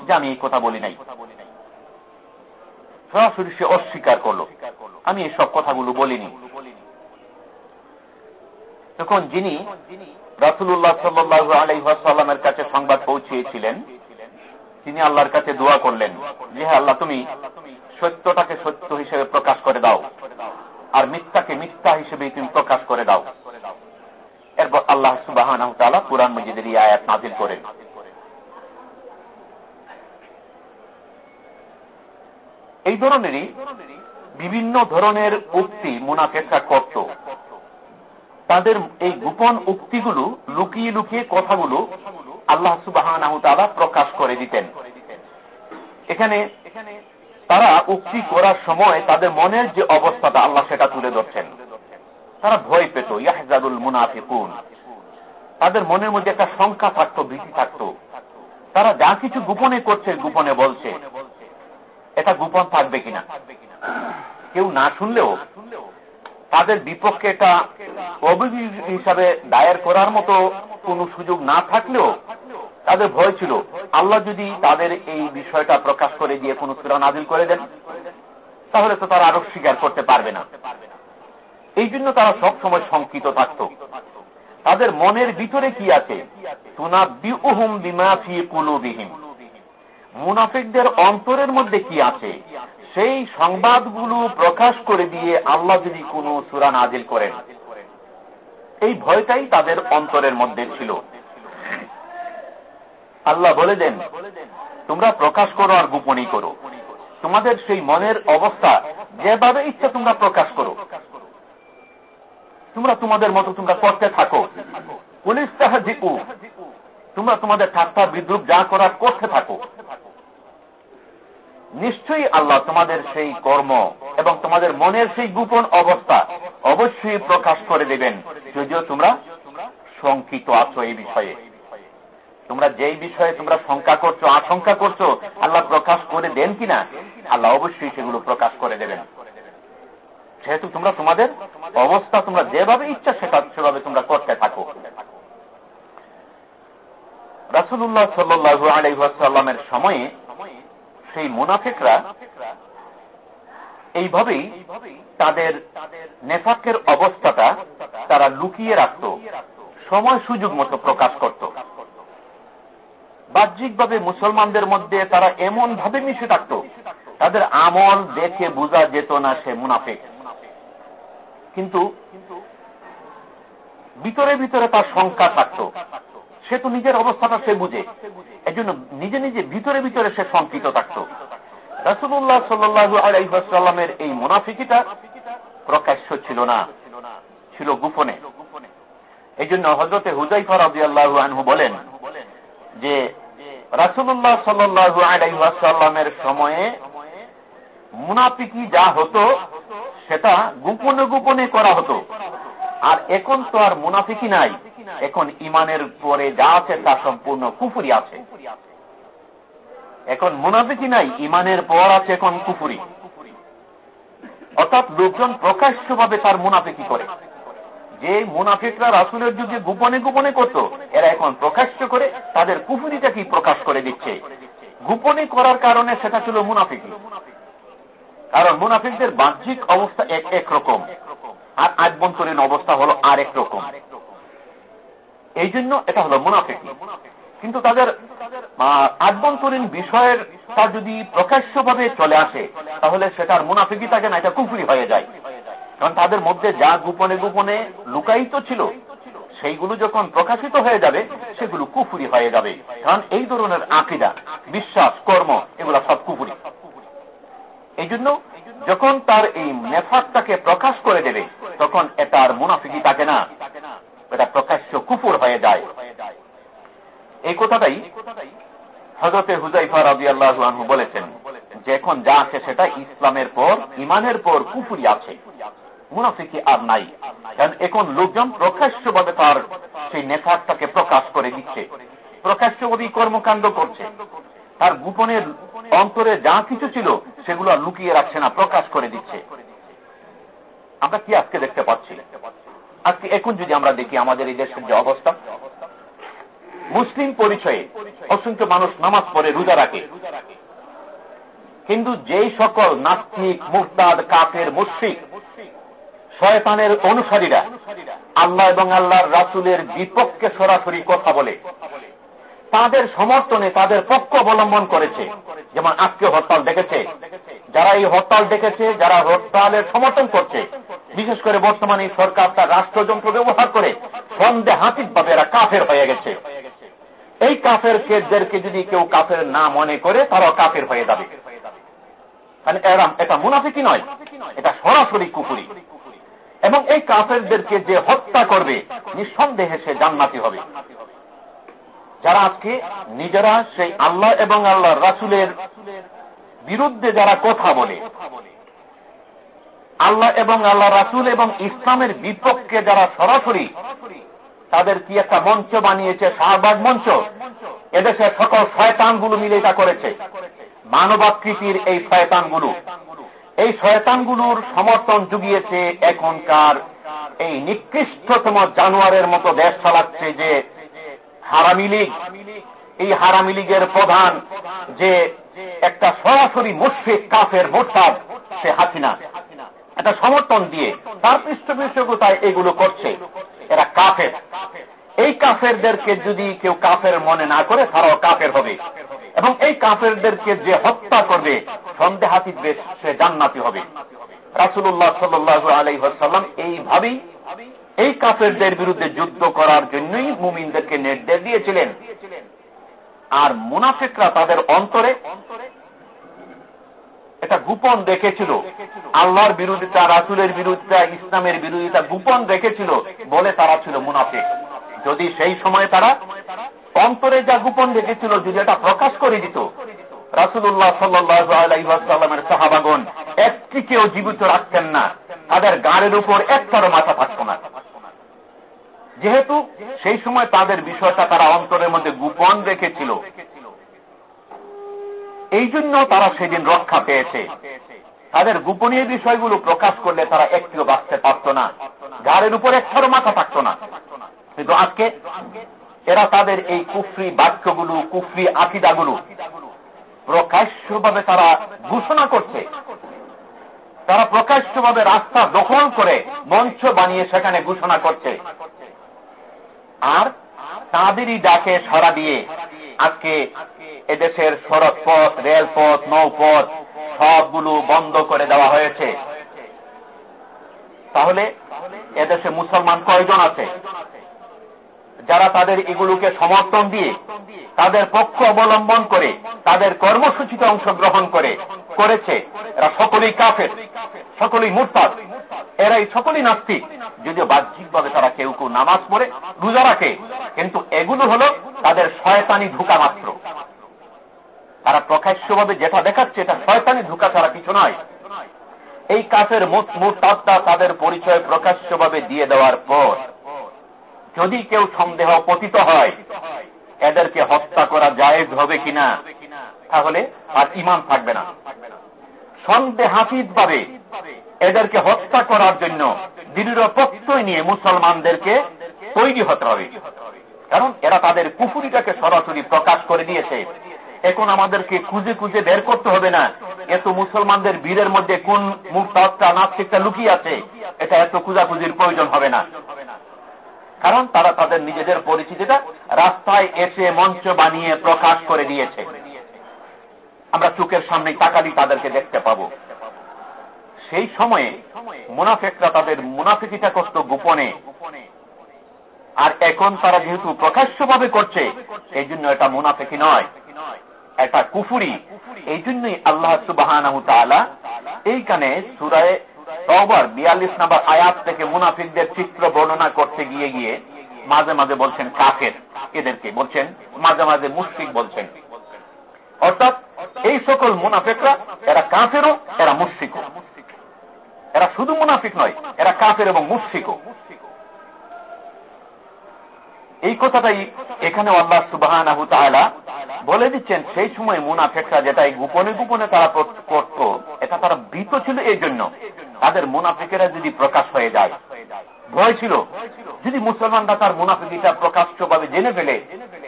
যে আমি এই কথা বলি নাই। সরাসরি সে অস্বীকার করল, আমি এই সব কথাগুলো বলিনি। তখন যিনি রাসুল্লাহ সাল্লু আলাইসাল্লামের কাছে সংবাদ পৌঁছিয়েছিলেন, তিনি আল্লাহর কাছে দোয়া করলেন, যে হ্যাঁ আল্লাহ, তুমি সত্যটাকে সত্য হিসেবে প্রকাশ করে দাও। আর মিথ্যাকে মিথ্যা হিসেবে তুমি প্রকাশ করে দাও। এরপর আল্লাহ সুবাহ কোরআন মজিদের এই আয়াত নাজিল করেন। এই ধরনেরই বিভিন্ন ধরনের উক্তি মুনাফেসা করত। তাদের এই গোপন উক্তিগুলো লুকিয়ে লুকিয়ে কথাগুলো আল্লাহ সুবাহ প্রকাশ করে দিতেন। এখানে তারা উক্তি করার সময় তাদের মনের যে অবস্থাটা আল্লাহ সেটা তুলে ধরছেন। তারা ভয় পেত, ইয়াহজাদুল মুনাফিকুন। তাদের মনের মধ্যে একটা শঙ্কা থাকতো, ভীতি থাকতো। তারা যা কিছু গোপনে করছে, গোপনে বলছে। এটা গোপন থাকবে কিনা? কেউ না শুনলেও তাদের বিপক্ষে এটা অভিযোগ হিসাবে দায়ের করার মতো কোনো সুযোগ না থাকলেও তাদের ভয় ছিল। আল্লাহ যদি তাদের এই বিষয়টা প্রকাশ করে দিয়ে কোন সুরা নাজিল করে দেন, তাহলে তো তারা আরও স্বীকার করতে পারবে না। এই জন্য তারা সব সময় শঙ্কিত থাকত। তাদের মনের ভিতরে কি আছে? মুনাফিকদের অন্তরের মধ্যে কি আছে? সেই সংবাদগুলো প্রকাশ করে দিয়ে আল্লাহ যদি কোন সুরা নাজিল করেন। এই ভয়টাই তাদের অন্তরের মধ্যে ছিল। আল্লাহ বলে দেন, তোমরা প্রকাশ করো আর গোপনই করো। তোমাদের সেই মনের অবস্থা যেভাবে ইচ্ছা তোমরা প্রকাশ করো। তোমরা তোমাদের মতো তোমরা করতে থাকো। পুলিশ তাহা জিকু তোমরা তোমাদের ঠাট্টা বিদ্রুপ যা করার করতে থাকো। নিশ্চয়ই আল্লাহ তোমাদের সেই কর্ম এবং তোমাদের মনের সেই গোপন অবস্থা অবশ্যই প্রকাশ করে দেবেন। যদিও তোমরা শঙ্কিত আছো এই বিষয়ে। তোমরা যেই বিষয়ে তোমরা শঙ্কা করছ, আশঙ্কা করছ, আল্লাহ প্রকাশ করে দেন কিনা? আল্লাহ অবশ্যই সেগুলো প্রকাশ করে দেবেন। যেহেতু তোমরা তোমাদের অবস্থা, তোমরা যেভাবে ইচ্ছা সেটা সেভাবে তোমরা করতে থাকো। রাসুল্লাহ সাল্লু আলাইসাল্লামের সময়ে সেই মুনাফিকরা এইভাবেই তাদের নেফাকের অবস্থাটা তারা লুকিয়ে রাখত, সময় সুযোগ মতো প্রকাশ করত। বাহ্যিকভাবে মুসলমানদের মধ্যে তারা এমন ভাবে মিশে থাকত, তাদের আমল দেখে বোঝা যেত না সে মুনাফিক। কিন্তু ভিতরে ভিতরে তার শঙ্কা থাকত। সে তো নিজের অবস্থাটা সে বুঝে। এই জন্য নিজে নিজে ভিতরে ভিতরে সে শঙ্কিত থাকত। রাসুল্লাহ সাল্লু আলাইসাল্লামের এই মুনাফিকিটা প্রকাশ্য ছিল না, ছিল গোপনে। এই জন্য হজরতে হুজাইফা রাজি আল্লাহ আনহু বলেন যে রাসুল্লাহ সাল্লু আলাইসাল্লামের সময়ে মুনাফিকি যা হতো, সেটা গোপনে গোপনে করা হতো। আর এখন তো আর মুনাফিকি নাই। এখন ইমানের পরে যা আছে তা সম্পূর্ণ কুফুরি আছে। এখন মুনাফিকি নাই ইমানের পর আছে এখন কুফুরি। অর্থাৎ লোকজন প্রকাশ্যভাবে তার মুনাফিকি করে। যে মুনাফিকরা রাসুলের যুগে গোপনে গোপনে করত, এরা এখন প্রকাশ্য করে তাদের কুফুরিটাকে প্রকাশ করে দিচ্ছে? গোপনে করার কারণে সেটা ছিল মুনাফিকি। কারণ মুনাফিকদের বাহ্যিক অবস্থা এক এক রকম, আর আভ্যন্তরীণ অবস্থা হলো আরেক রকম। এই জন্য এটা হলো মুনাফিকি। কিন্তু তাদের আভ্যন্তরীণ বিষয়ের তা যদি প্রকাশ্যভাবে চলে আসে, তাহলে সেটার মুনাফিকি থাকে না, এটা কুফুরি হয়ে যায়। কারণ তাদের মধ্যে যা গোপনে গোপনে লুকায়িত ছিল, সেইগুলো যখন প্রকাশিত হয়ে যাবে, সেগুলো কুফুরি হয়ে যাবে। কারণ এই ধরনের আকিদা, বিশ্বাস, কর্ম, এগুলো সব কুফুরি। এই জন্য যখন তার এই নেফাকটাকে প্রকাশ করে দেবে, তখন এটার মুনাফিকি থাকে না। এটা প্রকাশ্য কুফুর হয়ে যায়। এই কথাটাই হজরতে হুজাইফা রাজি আল্লাহ বলেছেন যে এখন যা আছে সেটা ইসলামের পর ইমানের পর কুফুরি আছে। মুনাফিকি আর নাই। কারণ এখন লোকজন প্রকাশ্যভাবে তার সেই প্রকাশ করে দিচ্ছে কর্মকাণ্ড করছে। তার গোপনের অন্তরে যা কিছু ছিল সেগুলো লুকিয়ে রাখছে না, প্রকাশ করে দিচ্ছে। আমরা কি আজকে দেখতে পাচ্ছি? আজকে এখন যদি আমরা দেখি আমাদের এই দেশের যে অবস্থা, মুসলিম পরিচয়ে অসংখ্য মানুষ নামাজ পড়ে, রোজা রাখে। কিন্তু যেই সকল নাস্তিক, মুরতাদ, কাফের, মুশ্রিক শয়তানের অনুসারীরা আল্লাহ এবং আল্লাহর রাসুলের বিপক্ষে সরাসরি কথা বলে। তাদের সমর্থনে তাদের পক্ষ অবলম্বন করেছে। যেমন আজকে হরতাল দেখেছে যারা এই হরতাল দেখেছে যারা হরতালের সমর্থন করছে, বিশেষ করে বর্তমানে সরকার তার রাষ্ট্রযন্ত্র ব্যবহার করে সন্দেহ হাতিক ভাবে এরা কাফের হয়ে গেছে। এই কাফের কেদেরকে যদি কেউ কাফের না মনে করে, তারাও কাফের হয়ে যাবে। এরা এটা মুনাফিকি নয়, এটা সরাসরি কুকুরি এবং এই কাফেরদেরকে যে হত্যা করবে, নিঃসন্দেহে সে জান্নাতি হবে। যারা আজকে নিজেরা সেই আল্লাহ এবং আল্লাহ রাসুলের বিরুদ্ধে যারা কথা বলে, আল্লাহ এবং আল্লাহ রাসুল এবং ইসলামের বিপক্ষে যারা সরাসরি তাদের কি একটা মঞ্চ বানিয়েছে, শাহবাগ মঞ্চ? এদেশের সকল শয়তানগুলো মিলে এটা করেছে। মানবাকৃতির এই শয়তানগুলো। এই শয়তানগুলোর সমর্থন জুগিয়েছে এখনকার এই নিকৃষ্টতম জানুয়ারের মতো দেশ চালাচ্ছে যে হারামি লীগ। এই হারামি লীগের প্রধান যে একটা সরাসরি মুশ্রিক কাফের মোরসাদ সে হাসিনা। একটা সমর্থন দিয়ে তার পৃষ্ঠপৃষ্ঠকতায় এগুলো করছে। এরা কাফের। এই কাফেরদেরকে যদি কেউ কাফের মনে না করে, তারাও কাফের হবে। এবং এই কাফেরদেরকে যে হত্যা করবে, সন্দেহাতীত সে জান্নাতি হবে। রাসুল্লাহ সাল্লু আলাইসাল্লাম এইভাবেই এই কাফেরদের বিরুদ্ধে যুদ্ধ করার জন্যই মুমিনদেরকে নির্দেশ দিয়েছিলেন। আর মুনাফিকরা তাদের অন্তরে এটা গোপন রেখেছিল। আল্লাহর বিরোধিতা, রাসুলের বিরোধিতা, ইসলামের বিরোধিতা গোপন রেখেছিল। বলে তারা ছিল মুনাফিক। যদি সেই সময় তারা অন্তরে যা গোপন রেখেছিল যদি এটা প্রকাশ করে দিত রাসুল্লাহ সাল্লামের সাহাবাগন একটিকেও জীবিত রাখতেন না। তাদের গাড়ির উপর একটারও মাথা থাকত না। যেহেতু সেই সময় তাদের বিষয়টা তারা অন্তরের মধ্যে গোপন রেখেছিল, এই জন্য তারা সেদিন রক্ষা পেয়েছে। তাদের গোপনীয় বিষয়গুলো প্রকাশ করলে তারা একটিও বাঁচতে পারত না। গাড়ির উপর একটারও মাথা থাকত না। কিন্তু আজকে এরা তাদের এই কুফরি বাক্যগুলো, কুফরি আকিদাগুলো প্রকাশ্যভাবে তারা ঘোষণা করছে। তারা প্রকাশ্যভাবে রাস্তা দখল করে মঞ্চ বানিয়ে সেখানে ঘোষণা করছে। আর তাঁদেরই ডাকে সারা দিয়ে আজকে এদেশের সড়ক পথ রেলপথ, নৌপথ সবগুলো বন্ধ করে দেওয়া হয়েছে। তাহলে এদেশে মুসলমান কয়জন আছে? যারা তাদের এগুলোকে সমর্থন দিয়ে তাদের পক্ষ অবলম্বন করে, তাদের কর্মসূচিতে অংশগ্রহণ করে, করেছে। এরা সকলেই কাফের, সকলেই মুরতাদ। এরাই সকলেই নাস্তিক। যদিও বাহ্যিকভাবে তারা কেউ কেউ নামাজ পড়ে, রোজা রাখে, কিন্তু এগুলো হলো তাদের শয়তানি ঢুকা মাত্র। তারা প্রকাশ্যভাবে যেটা দেখাচ্ছে, এটা শয়তানি ঢুকা ছাড়া কিছু নয়। এই কাফের মুরতাদটা তাদের পরিচয় প্রকাশ্যভাবে দিয়ে দেওয়ার পর যদি কেউ সন্দেহ পতিত হয়, এদেরকে হত্যা করা জায়েজ হবে কিনা, তাহলে আর ইমান থাকবে না। সন্দেহাতীত ভাবে এদেরকে হত্যা করার জন্য দৃঢ় প্রত্যয় নিয়ে মুসলমানদেরকে তৈরি হতে হবে। কারণ এরা তাদের কুফুরিটাকে সরাসরি প্রকাশ করে দিয়েছে। এখন আমাদেরকে খুঁজে খুঁজে বের করতে হবে না, এত মুসলমানদের বীরের মধ্যে কোন মুক্তা নাস্তিকটা লুকিয়ে আছে, এটা এত খুঁজাখুঁজির প্রয়োজন হবে না। কারণ তারা তাদের নিজেদের পরিচিতিটা রাস্তায় এসে মঞ্চ বানিয়ে প্রকাশ করে দিয়েছে। আমরা চোখের সামনে তাকালি তাদেরকে দেখতে পাব। সেই সময়ে মুনাফেকরা তাদের মুনাফিকিটা করত গোপনে। আর এখন তারা যেহেতু প্রকাশ্যভাবে করছে এই জন্য এটা মুনাফেকি নয়, এটা কুফুরি। এই জন্যই আল্লাহ সুবাহ এইখানে সুরায় বিয়াল্লিশ নাম্বার আয়াত থেকে মুনাফিকদের চিত্র বর্ণনা করতে গিয়ে গিয়ে মাঝে মাঝে বলছেন কাফের এদেরকে, বলছেন মাঝে মাঝে মুশফিক বলছেন। অর্থাৎ এই সকল মুনাফিকরা, এরা কাফেরও, এরা মুশফিকও। এরা শুধু মুনাফিক নয়, এরা কাফের এবং মুশফিকও। এই কথাটাই এখানে আল্লাহ সুবাহ বলে দিচ্ছেন, সেই সময় মুনাফেকরা যেটা গোপনে গোপনে তারা করত, এটা তারা ভীত ছিল এই জন্য। তাদের মুনাফিকেরা যদি প্রকাশ হয়ে যায়, ভয় ছিল। যদি মুসলমানরা তার মুনাফিকিটা প্রকাশ্যভাবে জেনে ফেলে,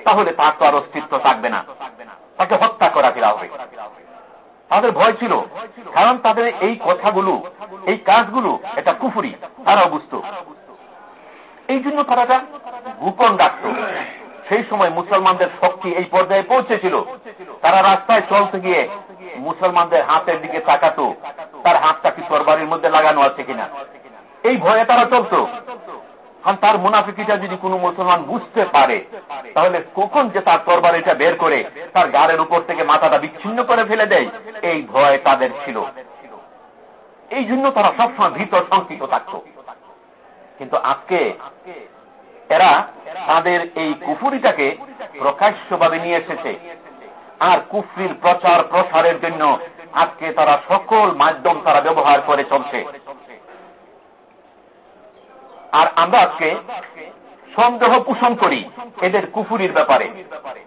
তাহলে তার তো আর অস্তিত্ব থাকবে না। তাকে হত্যা করা ফেরা হবে। তাদের ভয় ছিল, কারণ তাদের এই কথাগুলো, এই কাজগুলো, এটা কুফুরি, তারাও বুঝত। এই জন্য তারা গোপন ডাকত সেই সময় মুসলমানদের শক্তি এই পর্যায়ে পৌঁছেছিল। তারা রাস্তায় চলতে গিয়ে মুসলমানদের হাতের দিকে তাকাত। তার হাতটা কি তরবারির মধ্যে লাগানো আছে কিনা? এই ভয়ে তারা চলত। কারণ তার মুনাফিকিটা যদি কোনো মুসলমান বুঝতে পারে, তাহলে কখন যে তার তরবারিটা বের করে তার গাড়ের উপর থেকে মাথাটা বিচ্ছিন্ন করে ফেলে দেয়, এই ভয় তাদের ছিল। এই জন্য তারা সবসময় ভীত শঙ্কিত থাকত। কিন্তু আজকে এরা তাদের এই কুফুরিটাকে প্রকাশ্যভাবে নিয়ে এসেছে। আর কুফরির প্রচার প্রসারের জন্য আজকে তারা সকল মাধ্যম তারা ব্যবহার করে চলছে। আর আমরা আজকে সন্দেহ পোষণ করি এদের কুফুরির ব্যাপারে,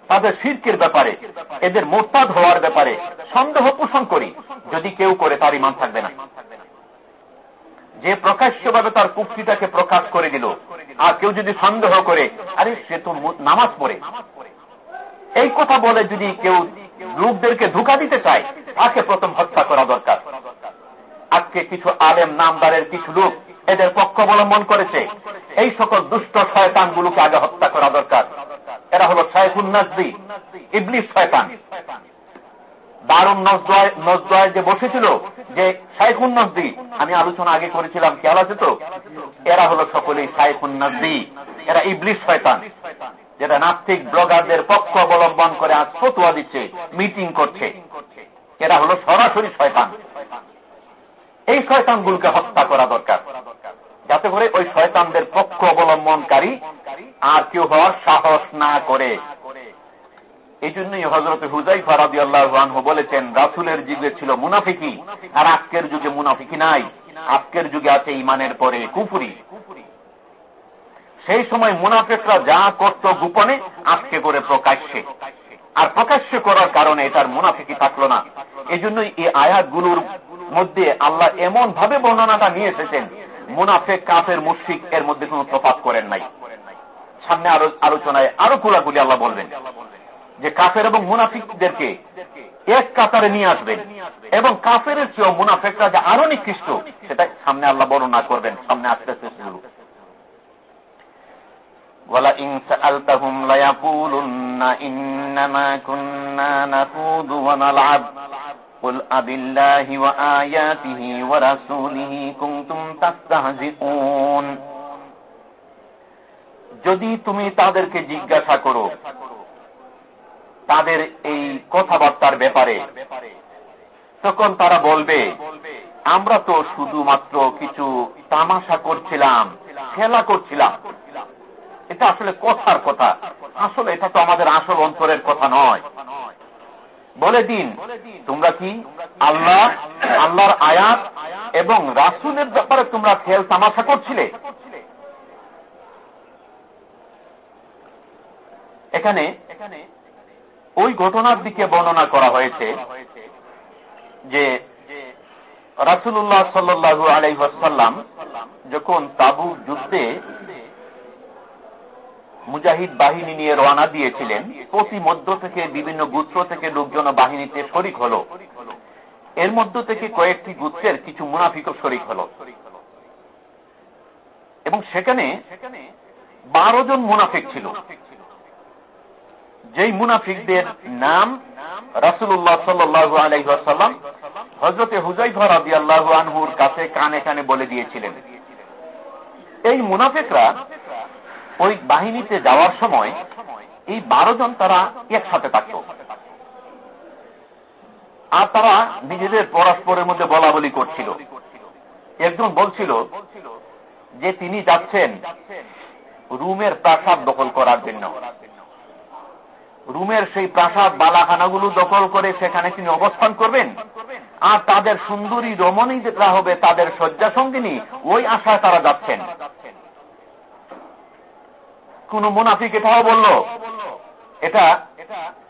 তাদের শির্কের ব্যাপারে, এদের মোরতাদ হওয়ার ব্যাপারে। সন্দেহ পোষণ করি, যদি কেউ করে তার ইমান থাকবে না। যে প্রকাশ্যভাবে তার কুফরিটাকে প্রকাশ করে দিল, আর কেউ যদি সন্দেহ করে, আরে সে তো নামাজ পড়ে। এই কথা বলে যদি কেউ লোকদেরকে ধোকা দিতে চায়, তাকে প্রথম হত্যা করা দরকার। আজকে কিছু আলেম, নামদারের কিছু লোক এদের পক্ষ অবলম্বন করেছে। এই সকল দুষ্ট শয়তান গুলোকে আগে হত্যা করা দরকার। এরা হল শায়খুন নাজদি ইবলিস শয়তান। দারুণ নজদয় যে বসেছিল, যে শাইখুন নজদি আমি আলোচনা আগে করেছিলাম, খেয়াল আছে তো? এরা হলো সকলেই শাইখুন নজদি এরা ইবলিস শয়তান, যেটা নাস্তিক ব্লগারদের পক্ষ অবলম্বন করে আজ ফতুয়া দিচ্ছে, মিটিং করছে। এরা হলো সরাসরি শয়তান। এই শয়তানগুলোকে হত্যা করা দরকার। যাতে করে ওই শয়তানদের পক্ষ অবলম্বনকারী আর কেউ হওয়ার সাহস না করে। এই জন্যই হজরত হুজাই ফারাদি আল্লাহ বলেছেন, রাসুলের যুগে ছিল মুনাফিকি, আর আজকের যুগে মুনাফিকি নাই। আজকের যুগে আছে ইমানের পরে কুফুরি। সেই সময় মুনাফিকরা যা করত গোপনে, আজকে করে প্রকাশ্যে। আর প্রকাশ্যে করার কারণে এটার মুনাফিকি থাকল না। এই জন্যই এই আয়াতগুলোর মধ্যে আল্লাহ এমন ভাবে বর্ণনাটা নিয়ে এসেছেন, মুনাফেক, কাফের মুশিক এর মধ্যে কোন তফাত করেন নাই। সামনে আরও আলোচনায় আরও কুলাগুলি আল্লাহ বলবেন। যে কাফের এবং মুনাফিকদেরকে এক কাতারে নিয়ে আসবেন এবং কাফের চেয়েও মুনাফেকরা যে আরো নিকৃষ্ট সেটা সামনে আল্লাহ বর্ণনা করবেন সামনে আসতে আসতে শুরু ولئن سألتهم ليقولن إنما كنا نخوض ونلعب قل أب الله وآياته ورسوله كنتم تستهزئون যদি তুমি তাদেরকে জিজ্ঞাসা করো তাদের এই কথাবার্তার ব্যাপারে। তখন তারা বলবে, আমরা তো শুধুমাত্র কিছু তামাশা করছিলাম, খেলা করছিলাম। এটা আসলে কথার কথা। আসলে এটা তো আমাদের আসল অন্তরের কথা নয়। বলে দিন, তোমরা কি আল্লাহ, আল্লাহর আয়াত এবং রাসুলের ব্যাপারে তোমরা খেল তামাশা করছিলে? এখানে ওই ঘটনার দিকে বর্ণনা করা হয়েছে যে রাসুল্লাহ সাল্লু আলাইসাল্লাম যখন তাবুক যুদ্ধে মুজাহিদ বাহিনী নিয়ে রওনা দিয়েছিলেন, প্রতি মধ্য থেকে বিভিন্ন গুত্র থেকে লোকজন বাহিনীতে শরিক হল। এর মধ্য থেকে কয়েকটি গুত্রের কিছু মুনাফিকও শরিক হল। এবং সেখানে বারো জন মুনাফিক ছিল। যেই মুনাফিকদের নাম রাসুল্লাহ সাল্লু আলাইসাল্লাম হজরতে হুজাইফর আদি আল্লাহ আনহুর কাছে কানে কানে বলে দিয়েছিলেন। এই মুনাফিকরা ওই বাহিনীতে যাওয়ার সময় এই বারো জন তারা একসাথে থাকত। আর তারা নিজেদের পরস্পরের মধ্যে বলা বলি করছিল। একজন বলছিল যে তিনি যাচ্ছেন রুমের প্রাসাদ দখল করার জন্য। রুমের সেই প্রাসাদ বালাখানাগুলো দখল করে সেখানে তিনি অবস্থান করবেন। আর তাদের সুন্দরী রমণীরা হবে তাদের শয্যা সঙ্গিনী ওই আশায় তারা যাচ্ছেন। কোন মুনাফিক এটাও বলল, এটা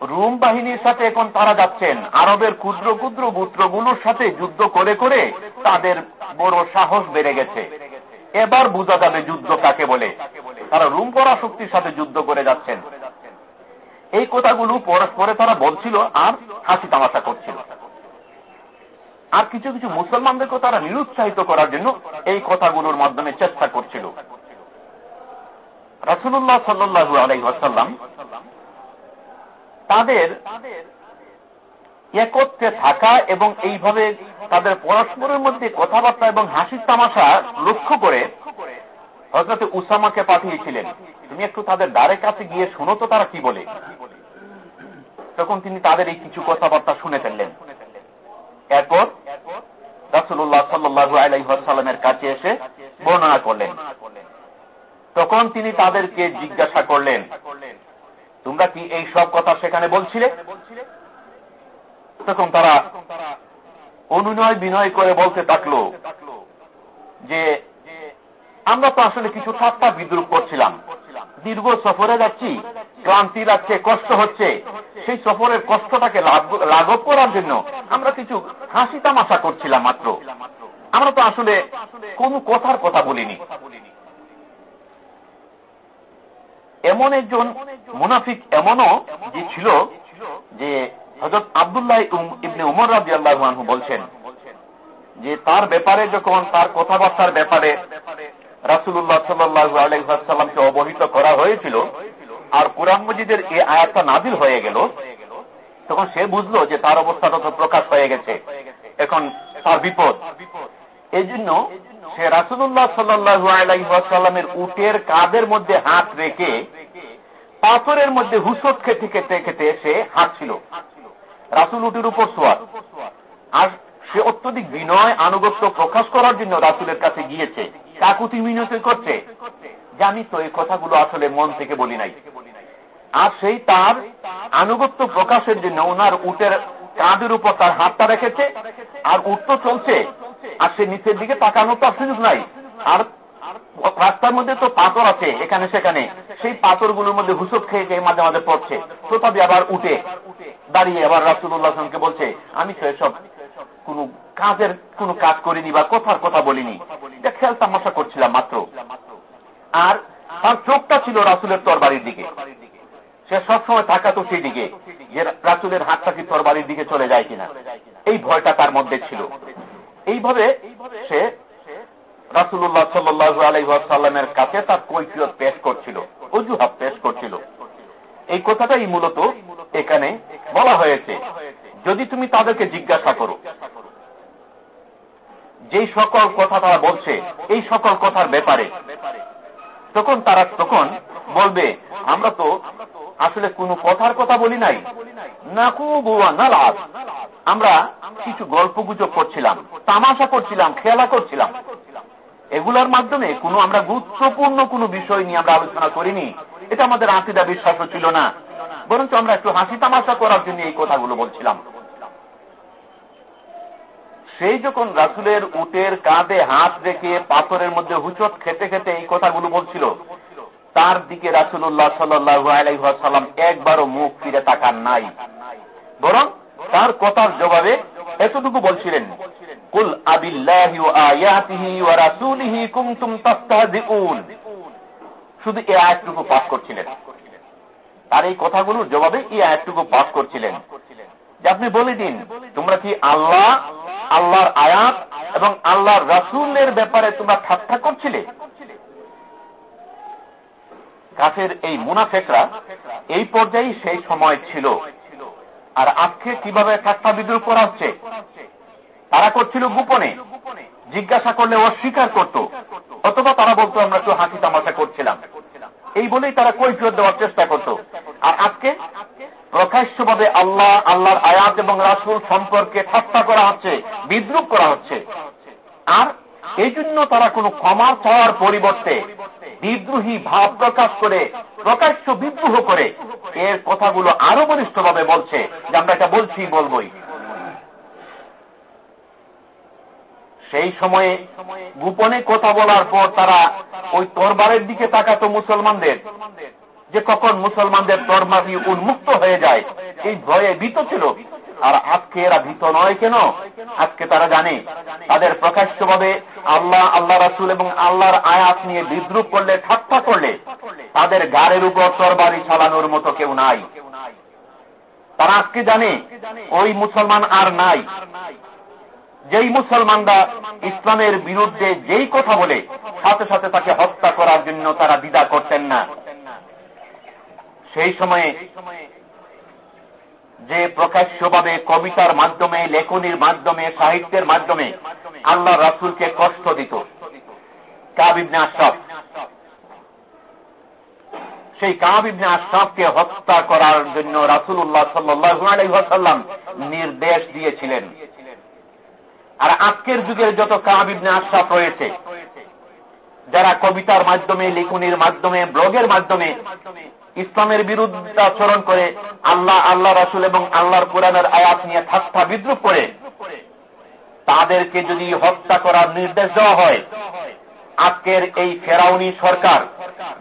রুম বাহিনীর সাথে এখন তারা যাচ্ছেন। আরবের ক্ষুদ্র ক্ষুদ্র গুত্রগুলোর সাথে যুদ্ধ করে করে তাদের বড় সাহস বেড়ে গেছে। এবার বোঝা যাবে যুদ্ধ কাকে বলে। তারা রুম পরা শক্তির সাথে যুদ্ধ করে যাচ্ছেন। এই কথাগুলো পরস্পরে তারা বলছিল আর হাসি তামাশা করছিল। আর কিছু কিছু মুসলমানদেরকে তারা নিরুৎসাহিত করার জন্য এই কথাগুলোর মাধ্যমে চেষ্টা করছিল। রাসুল্লাহ সাল্লু আলাইসাল্লাম তাদের একত্রে থাকা এবং এইভাবে তাদের পরস্পরের মধ্যে কথাবার্তা এবং হাসি তামাশা লক্ষ্য করে হজরত উসামাকে পাঠিয়েছিলেন। তুমি একটু তাদের দ্বারের কাছে গিয়ে শুনো তো তারা কি বলে। তখন তিনি তাদের এই কিছু কথাবার্তা শুনে ফেললেন। এরপর রাসুল্লাহ সাল্লু আলাইসাল্লামের কাছে এসে বর্ণনা করলেন। তখন তিনি তাদেরকে জিজ্ঞাসা করলেন, তোমরা কি এই সব কথা সেখানে বলছিলে? তখন তারা অনুনয় বিনয় করে বলতে থাকল যে আমরা তো আসলে কিছু ঠাট্টা বিদ্রুপ করছিলাম। দীর্ঘ সফরে যাচ্ছি, ক্লান্তি লাগছে, কষ্ট হচ্ছে। সেই সফরের কষ্টটাকে লাঘব করার জন্য আমরা কিছু হাসি তামাশা করছিলাম মাত্র। আমরা তো আসলে কোন কথার কথা বলিনি। এমন একজন মুনাফিক এমনও যে ছিল যে হজরত আবদুল্লাহ ইবনে উমর রাজি আল্লাহ বলছেন যে তার ব্যাপারে যখন তার কথাবার্তার ব্যাপারে রাসুল্লাহ সাল্লু আলাইসাল্লামকে অবহিত করা হয়েছিল আর কোরআন মজিদের এই আয়াতটা নাদিল হয়ে গেল। তখন সে বুঝলো যে তার অবস্থাটা তো প্রকাশ হয়ে গেছে। এখন তার বিপদ। এই জন্য সে রাসুল্লাহ সাল্লু আলাইসাল্লামের উটের কাদের মধ্যে হাত রেখে পাথরের মধ্যে হুসত খেতে খেতে খেতে সে হাঁটছিল। রাসুল উটের উপর সোয়ার। আর সে অত্যধিক বিনয়, আনুগত্য প্রকাশ করার জন্য রাসুলের কাছে গিয়েছে। কাকুতি মিনতি করছে। জানি তো এই কথাগুলো আসলে মন থেকে বলি নাই। আর সেই তার আনুগত্য প্রকাশের জন্য ওনার উটের কাঁধের উপর তার হাতটা রেখেছে, আর উঠ তো চলছে, আর সে নিচের দিকে তাকানো তো সুযোগ নাই। আর রাস্তার মধ্যে তো পাথর আছে, এখানে সেখানে। সেই পাথরগুলোর মধ্যে হুসুক খেয়ে খেয়ে মাঝে মাঝে পড়ছে। তথাপি আবার উঠে দাঁড়িয়ে আবার রাসুল্লাহকে বলছে, আমি তো এসব কোন কাজের কোন কাজ করিনি বা কথার কথা বলিনি। এটা খেয়াল তামাশা করছিলাম মাত্র। আর তার চোখটা ছিল রাসুলের তরবারির দিকে। সে সবসময় থাকাতো সেই দিকে যে রাসুলের হাতটা কি তরবারির দিকে চলে যায় কিনা। এই ভয়টা তার মধ্যে ছিল। এইভাবে সে রাসুল্লাহ সাল্লু আলাইসাল্লামের কাছে তার কৈফিয়ত পেশ করছিল, অজুহাত পেশ করছিল। এই কথাটাই মূলত এখানে বলা হয়েছে। যদি তুমি তাদেরকে জিজ্ঞাসা করো, যেই সকল কথা তারা বলছে, এই সকল কথার ব্যাপারে, তখন তারা তখন বলবে, আমরা তো আসলে কোনো কথার কথা বলি নাই। না খুব না লাভ আমরা কিছু গল্প গুজব করছিলাম, তামাশা করছিলাম, খেলা করছিলাম। এগুলোর মাধ্যমে কোনো আমরা গুরুত্বপূর্ণ কোনো বিষয় নিয়ে আমরা আলোচনা করিনি। এটা আমাদের আঁকিদা, বিশ্বাসও ছিল না। বরঞ্চ আমরা একটু হাসি তামাশা করার জন্য এই কথাগুলো বলছিলাম। সেই যখন রাসুলের উটের কাঁধে হাত রেখে পাথরের মধ্যে হুচট খেতে খেতে এই কথাগুলো বলছিল, তার দিকে রাসুল্লাহ সাল্লাম একবারও মুখ ফিরে তাকান নাই। বরং তার কথার জবাবে এতটুকু বলছিলেন, কুল আবিল্লাহি শুধু এই আয়াতটুকু পাঠ করছিলেন। তার এই কথাগুলোর জবাবে এই আয়াতটুকু পাঠ করছিলেন। যে আপনি বলে দিন, তোমরা কি আল্লাহ, আল্লাহর আয়াত এবং আল্লাহর রাসুলের ব্যাপারে তোমরা ঠাট্টা করছিলে? কাফের এই মুনাফেকরা এই পর্যায়ে সেই সময় ছিল। আর আজকে কীভাবে ঠাট্টা বিদ্রুপ করা হচ্ছে? তারা করছিল গোপনে। জিজ্ঞাসা করলে অস্বীকার করত। অথবা তারা বলতো, আমরা একটু হাসি তামাশা করছিলাম। এই বলেই তারা কৈফিয়ত দেওয়ার চেষ্টা করত। আর আজকে প্রকাশ্যভাবে আল্লাহ, আল্লাহর আয়াত এবং রাসুল সম্পর্কে ঠাট্টা করা হচ্ছে, বিদ্রুপ করা হচ্ছে। আর এই জন্য তারা কোনো ক্ষমার চাওয়ার পরিবর্তে বিদ্রোহী ভাব প্রকাশ করে, প্রকাশ্য বিদ্রোহ করে, এর কথাগুলো আরও বলিষ্ঠভাবে বলছে, যে আমরা এটা বলছি, বলবই। সেই সময়ে গোপনে কথা বলার পর তারা ওই তরবারের দিকে তাকাতো মুসলমানদের, যে কখন মুসলমানদের তরবারি উন্মুক্ত হয়ে যায়, এই ভয়ে ভীত ছিল। আর আজকে এরা ভীত নয় কেন? আজকে তারা জানে, তাদের প্রকাশ্যভাবে আল্লাহ আল্লাহ রাসুল এবং আল্লাহর আয়াত নিয়ে বিদ্রুপ করলে, ঠাট্টা করলে, তাদের গাড়ের উপর তরবারি চালানোর মতো কেউ নাই। তারা আজকে জানে, ওই মুসলমান আর নাই। যেই মুসলমানরা ইসলামের বিরুদ্ধে যেই কথা বলে, সাথে সাথে তাকে হত্যা করার জন্য তারা দ্বিধা করতেন না। সেই সময়ে যে প্রকাশ্যভাবে কবিতার মাধ্যমে, লেখনির মাধ্যমে, সাহিত্যের মাধ্যমে আল্লাহ রাসুলকে কষ্ট দিত কাবিবনে আশরাফ। সেই কাবিবনে আশরাফকে হত্যা করার জন্য রাসুল্লাহ সাল্লাম নির্দেশ দিয়েছিলেন। আর আজকের যুগের যত কাবিবনে আশরাফ রয়েছে, যারা কবিতার মাধ্যমে, লেখনির মাধ্যমে, ব্লগের মাধ্যমে ইসলামের বিরুদ্ধে আচরণ করে, আল্লাহ আল্লাহ রাসুল এবং আল্লাহর কোরআনের আয়াত নিয়ে ঠাট্টা বিদ্রুপ করে, তাদেরকে যদি হত্যা করার নির্দেশ দেওয়া হয়, আজকের এই ফেরাউনি সরকার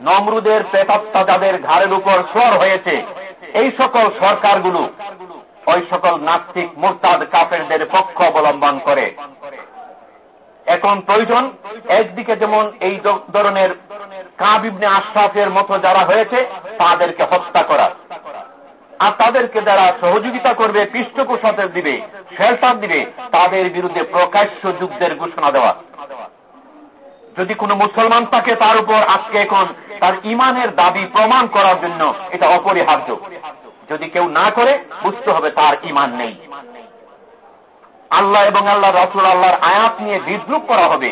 নমরুদের প্রেতাত্মা যাদের ঘাড়ের উপর স্বর হয়েছে, এই সকল সরকারগুলো ওই সকল নাস্তিক, মোরতাদ, কাফেরদের পক্ষ অবলম্বন করে। এখন প্রয়োজন একদিকে যেমন এই ধরনের কাবিবনে আশরাফের মতো যারা হয়েছে, তাদেরকে হত্যা করা। আর তাদেরকে যারা সহযোগিতা করবে পৃষ্ঠপোষকের দিবে, শেল্টার দিবে, তাদের বিরুদ্ধে প্রকাশ্য যুদ্ধের ঘোষণা দেওয়া। যদি কোন মুসলমান থাকে, তার উপর আজকে এখন তার ইমানের দাবি প্রমাণ করার জন্য এটা অপরিহার্য। যদি কেউ না করে, বুঝতে হবে তার ইমান নেই। আল্লাহ এবং আল্লাহ রসুল আল্লাহর আয়াত নিয়ে বিদ্রুপ করা হবে।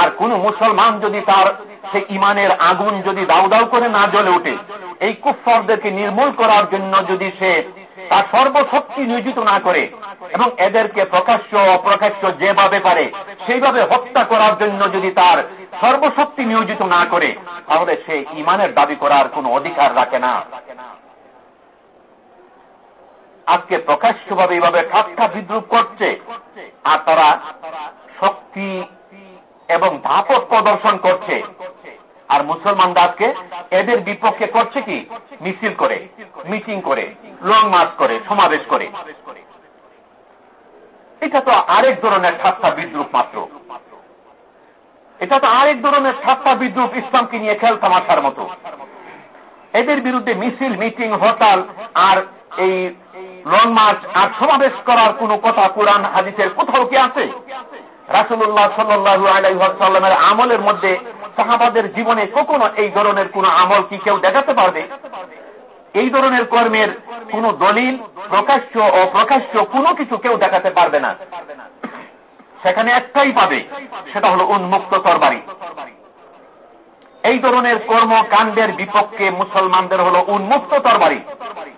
আর কোন মুসলমান যদি তার সে ইমানের আগুন যদি দাউ দাউ করে না জ্বলে ওঠে, এই কুফরদেরকে নির্মূল করার জন্য যদি সে তার সর্বশক্তি নিয়োজিত না করে এবং এদেরকে প্রকাশ্য অপ্রকাশ্য যেভাবে পারে, সেইভাবে হত্যা করার জন্য যদি তার সর্বশক্তি নিয়োজিত না করে, তাহলে সে ইমানের দাবি করার কোন অধিকার রাখে না। আজকে প্রকাশ্যভাবে এইভাবে ঠাট্টা বিদ্রুপ করছে। আর তারা শক্তি এবং ধাপট প্রদর্শন করছে। আর মুসলমানরা আজকে এদের বিপক্ষে করছে কি? মিছিল করে, মিটিং করে লং মার্চ করে, সমাবেশ করে। এটা তো আরেক ধরনের ঠাট্টা বিদ্রুপ মাত্র। এটা তো আরেক ধরনের ঠাট্টা বিদ্রুপ ইসলামকে নিয়ে খেল তামাশার মতো। এদের বিরুদ্ধে মিছিল, মিটিং, হরতাল আর এই লং মার্চ আর সমাবেশ করার কোন কথা কোরআন হাদিসের কোথাও কি আছে? রাসুল্লাহ সাল্লু আলাইসাল্লামের আমলের মধ্যে সাহাবাদের জীবনে কখনো এই ধরনের কোন আমল কি কেউ দেখাতে পারবে? এই ধরনের কর্মের কোন দলিল, প্রকাশ্য ও প্রকাশ্য কোনো কিছু কেউ দেখাতে পারবে না। সেখানে একটাই পাবে, সেটা হলো উন্মুক্ত তরবারি। এই ধরনের কর্মকাণ্ডের বিপক্ষে মুসলমানদের হলো উন্মুক্ত তরবারি।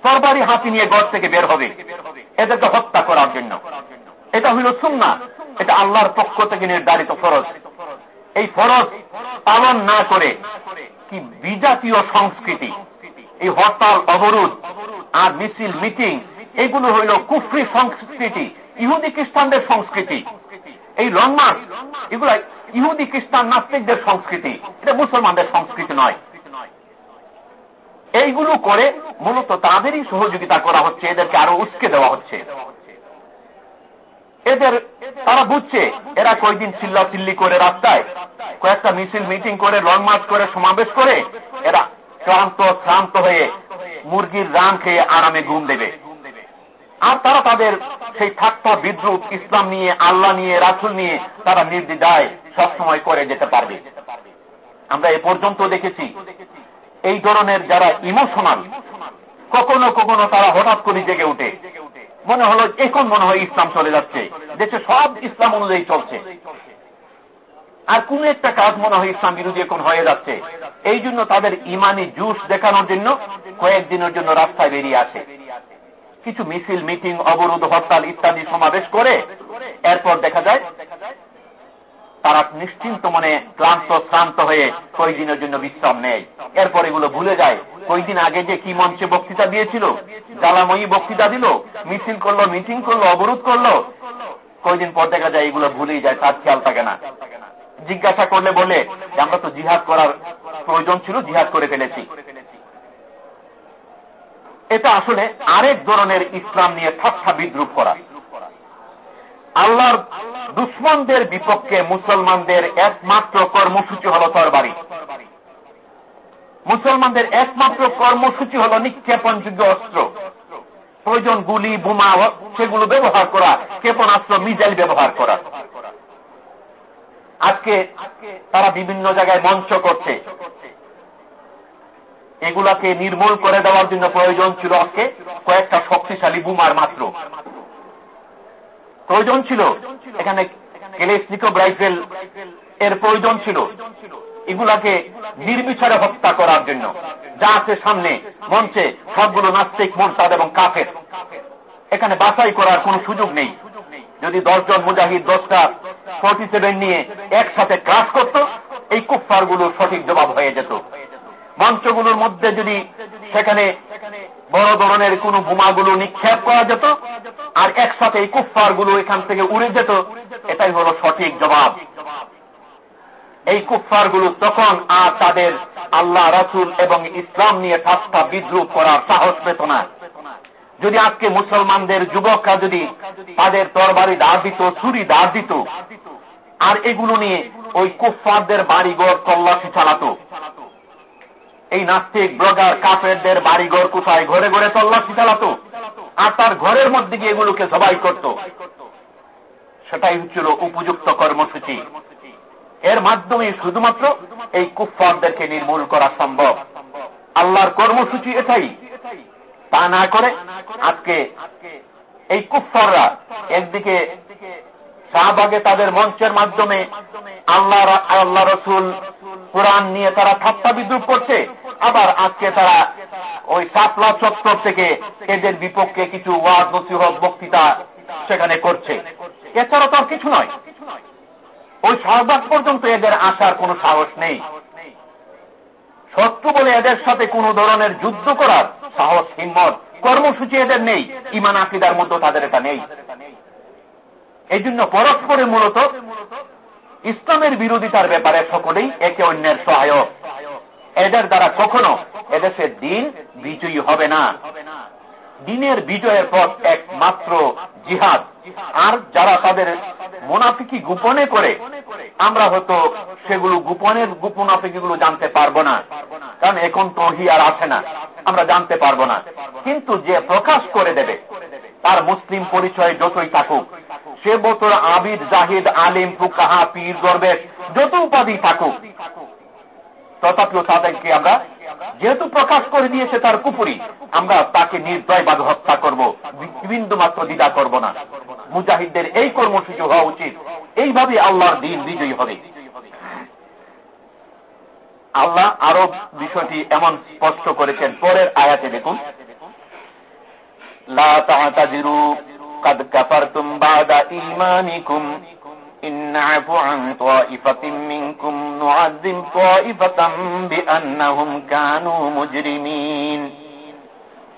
তরবারি হাতি নিয়ে গড় থেকে বের হবে। এদেরকে হত্যা করার জন্য। এটা হইল সুন্না এটা আল্লাহর পক্ষ থেকে নির্ধারিত ফরজ। এই ফরজ পালন না করে কি বিজাতীয় সংস্কৃতি, এই হরতাল, অবরোধ আর মিছিল, মিটিং, এগুলো হইল কুফরি সংস্কৃতি, ইহুদি খ্রিস্টানদের সংস্কৃতি। এই লং মার্চ এগুলো ইহুদি, খ্রিস্টান, নাস্তিকদের সংস্কৃতি। এটা মুসলমানদের সংস্কৃতি নয়। এইগুলো করে মূলত তাদেরই সহযোগিতা করা হচ্ছে, এদেরকে আরও উস্কে দেওয়া হচ্ছে। এদের, তারা বুঝছে, এরা কয়েকদিন চিল্লা চিল্লি করে রাস্তায়, কয়েকটা মিছিল, মিটিং করে লং মার্চ করে, সমাবেশ করে, এরা ক্লান্ত, শ্রান্ত হয়ে মুরগির রান খেয়ে আরামে ঘুম দেবে। আর তারা তাদের সেই ঠাট্টা, বিদ্রুপ, ইসলাম নিয়ে, আল্লাহ নিয়ে, রাসুল নিয়ে তারা নির্দিদায় সবসময় করে যেতে পারবে। আমরা এ পর্যন্ত দেখেছি, এই ধরনের যারা ইমোশনাল, কখনো কখনো তারা হঠাৎ করে জেগে উঠে। মনে হলো, এখন মনে হয় ইসলাম চলে যাচ্ছে, দেশে সব ইসলাম অনুযায়ী চলছে। আর কোন একটা কাজ মনে হয় ইসলাম বিরোধী এখন হয়ে যাচ্ছে। এই জন্য তাদের ইমানি জুস দেখানোর জন্য কয়েকদিনের জন্য রাস্তায় বেরিয়ে আসে। কিছু মিছিল, মিটিং, অবরোধ, হরতাল ইত্যাদি সমাবেশ করে এরপর দেখা যায় তারা নিশ্চিন্ত মনে ক্লান্ত, শ্রান্ত হয়ে কয়েকদিনের জন্য বিশ্রাম নেয়। এরপর এগুলো ভুলে যায়। কয়েকদিন আগে যে কি মঞ্চে বক্তৃতা দিয়েছিল, জ্বালাময়ী বক্তৃতা দিল, মিছিল করল, মিটিং করল, অবরোধ করল। কয়েকদিন পর দেখা যায় এগুলো ভুলেই যায়, তার খেয়াল থাকে না। জিজ্ঞাসা করলে বলে, আমরা তো জিহাদ করার প্রয়োজন ছিল, জিহাদ করে ফেলেছি। এটা আসলে আরেক ধরনের ইসলাম নিয়ে ঠাট্টা বিদ্রুপ করা। আল্লাহর দুশ্মনদের বিপক্ষে মুসলমানদের একমাত্র কর্মসূচি হল তরবারি। মুসলমানদের একমাত্র কর্মসূচি হল নিক্ষেপণযোগ্য অস্ত্র। প্রয়োজন গুলি, বোমা, সেগুলো ব্যবহার করা, ক্ষেপণাস্ত্র মিজাইল ব্যবহার করা। আজকে তারা বিভিন্ন জায়গায় মঞ্চ করছে। এগুলাকে নির্মূল করে দেওয়ার জন্য প্রয়োজন ছিল আজকে কয়েকটা শক্তিশালী বুমার মাত্র। প্রয়োজন ছিল। এখানে রাইফেল এর প্রয়োজন ছিল। এগুলাকে নির্বিচারে হত্যা করার জন্য। যা আছে সামনে, মঞ্চে, সবগুলো নাস্তিক, মোরসাদ এবং কাফের। এখানে বাছাই করার কোন সুযোগ নেই। যদি দশজন মুজাহিদ দশটা ফোর্টি সেভেন নিয়ে একসাথে ক্রাশ করত, এই কুফারগুলো সঠিক জবাব হয়ে যেত। মঞ্চগুলোর মধ্যে যদি সেখানে বড় ধরনের কোন বোমাগুলো নিক্ষেপ করা যেত, আর একসাথে এই কুফারগুলো এখান থেকে উড়ে যেত, এটাই হলো সঠিক জবাব। এই কুফারগুলো তখন আর তাদের আল্লাহ, রাসুল এবং ইসলাম নিয়ে ঠাট্টা বিদ্রুপ করার সাহস পেত না। যদি আজকে মুসলমানদের যুবকরা যদি তাদের তরবারি দাঁড় দিত, ছুরি দাঁড় দিত, আর এগুলো নিয়ে ওই কুফারদের বাড়িঘর তল্লাশি চালাতো এই নাস্তিক ব্লগার, কাফেরদের বাড়িঘর কোথায়? ঘরে ঘরে তল্লাশি চালাতো। আর তার ঘরের মধ্যে গিয়ে এগুলোকে সবাই করত। সেটাই হচ্ছিল উপযুক্ত কর্মসূচি। এর মাধ্যমে শুধুমাত্র এই কুফারদেরকে নির্মূল করা সম্ভব। আল্লাহর কর্মসূচি এটাই। তা না করে আজকে এই কুফাররা একদিকে শাহবাগে তাদের মঞ্চের মাধ্যমে আল্লাহ আল্লাহ রসুল কোরআন নিয়ে তারা ঠাট্টা বিদ্রুপ করছে। আবার আজকে তারা ওই সাপলা চত্বর থেকে এদের বিপক্ষে কিছু ওয়াজ, নসিহত, বক্তৃতা সেখানে করছে। এছাড়া তো আর কিছু নয়। ওই শাহবাগ পর্যন্ত এদের আসার কোন সাহস নেই। শত্রু বলে এদের সাথে কোন ধরনের যুদ্ধ করার সাহস, হিম্মত, কর্মসূচি এদের নেই। ইমান আকিদার মধ্যে তাদের এটা নেই। এই জন্য পরস্পরে মূলত ইসলামের বিরোধিতার ব্যাপারে সকলেই একে অন্যের সহায়ক। এদের দ্বারা কখনো এদেশের দিন বিজয়ী হবে না। দিনের বিজয়ের পথ একমাত্র জিহাদ। আর যারা তাদের মোনাফিকি গোপনে করে, আমরা হয়তো সেগুলো গোপনেরগুলো জানতে পারব না। কারণ এখন তহি আর আছে না, আমরা জানতে পারব না। কিন্তু যে প্রকাশ করে দেবে তার মুসলিম পরিচয় যতই থাকুক, সে বছর আবিদ জাহিদ আলিম ফুকাহা পীর গর্বেশ যত উপাধি থাকুক, তথাপিও তাদেরকে আমরা যেহেতু প্রকাশ করে দিয়েছে তার কুপুরি, আমরা তাকে নির্দয়ভাবে হত্যা করব বিন্দু মাত্র দ্বিধা করব না। মুজাহিদদের এই কর্মসূচি হওয়া উচিত। এইভাবে আল্লাহর দিন বিজয়ী হবে। আল্লাহ আরব বিষয়টি এমন স্পষ্ট করেছেন পরের আয়াতে দেখুন।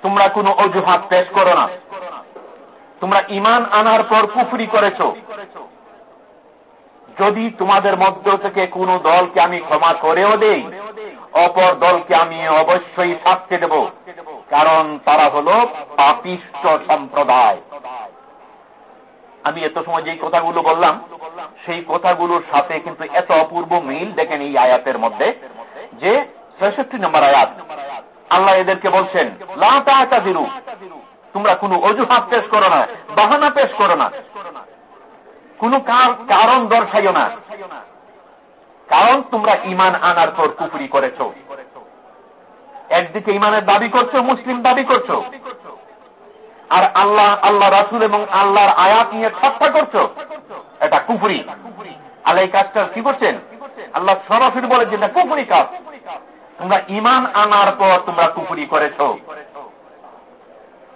তোমরা কোনো অজুহাত পেশ করো না। তোমরা ইমান আনার পর কুফরি করেছ। যদি তোমাদের মধ্য থেকে কোনো দলকে আমি ক্ষমা করেও দেই, অপর দলকে আমি অবশ্যই শাস্তি দেব। কারণ তারা হল পাপিষ্ট সম্প্রদায়। আমি এত সময় যে কথাগুলো বললাম, সেই কথাগুলোর সাথে কিন্তু এত অপূর্ব মিল দেখেন এই আয়াতের মধ্যে, যে ছেষট্টি নম্বর আয়াত। আল্লাহ এদেরকে বলছেন তোমরা কোনো অজুহাত পেশ করো না, বাহানা পেশ করো না। কোন কারণ দর্শাইও না। কারণ তোমরা ইমান আনার পর কুপুরি করেছ। একদিকে ইমানের দাবি করছ, মুসলিম দাবি করছ। আর আল্লাহ আল্লাহ রাসুল এবং আল্লাহর আয়াত নিয়ে ঠাট্টা করছ। এটা কুপুরি আল্লাহ এই কাজটা কি করছেন? আল্লাহ সরাসরি বলে যে না কুপুরি কাজ। তোমরা ইমান আনার পর তোমরা কুপুরি করেছ।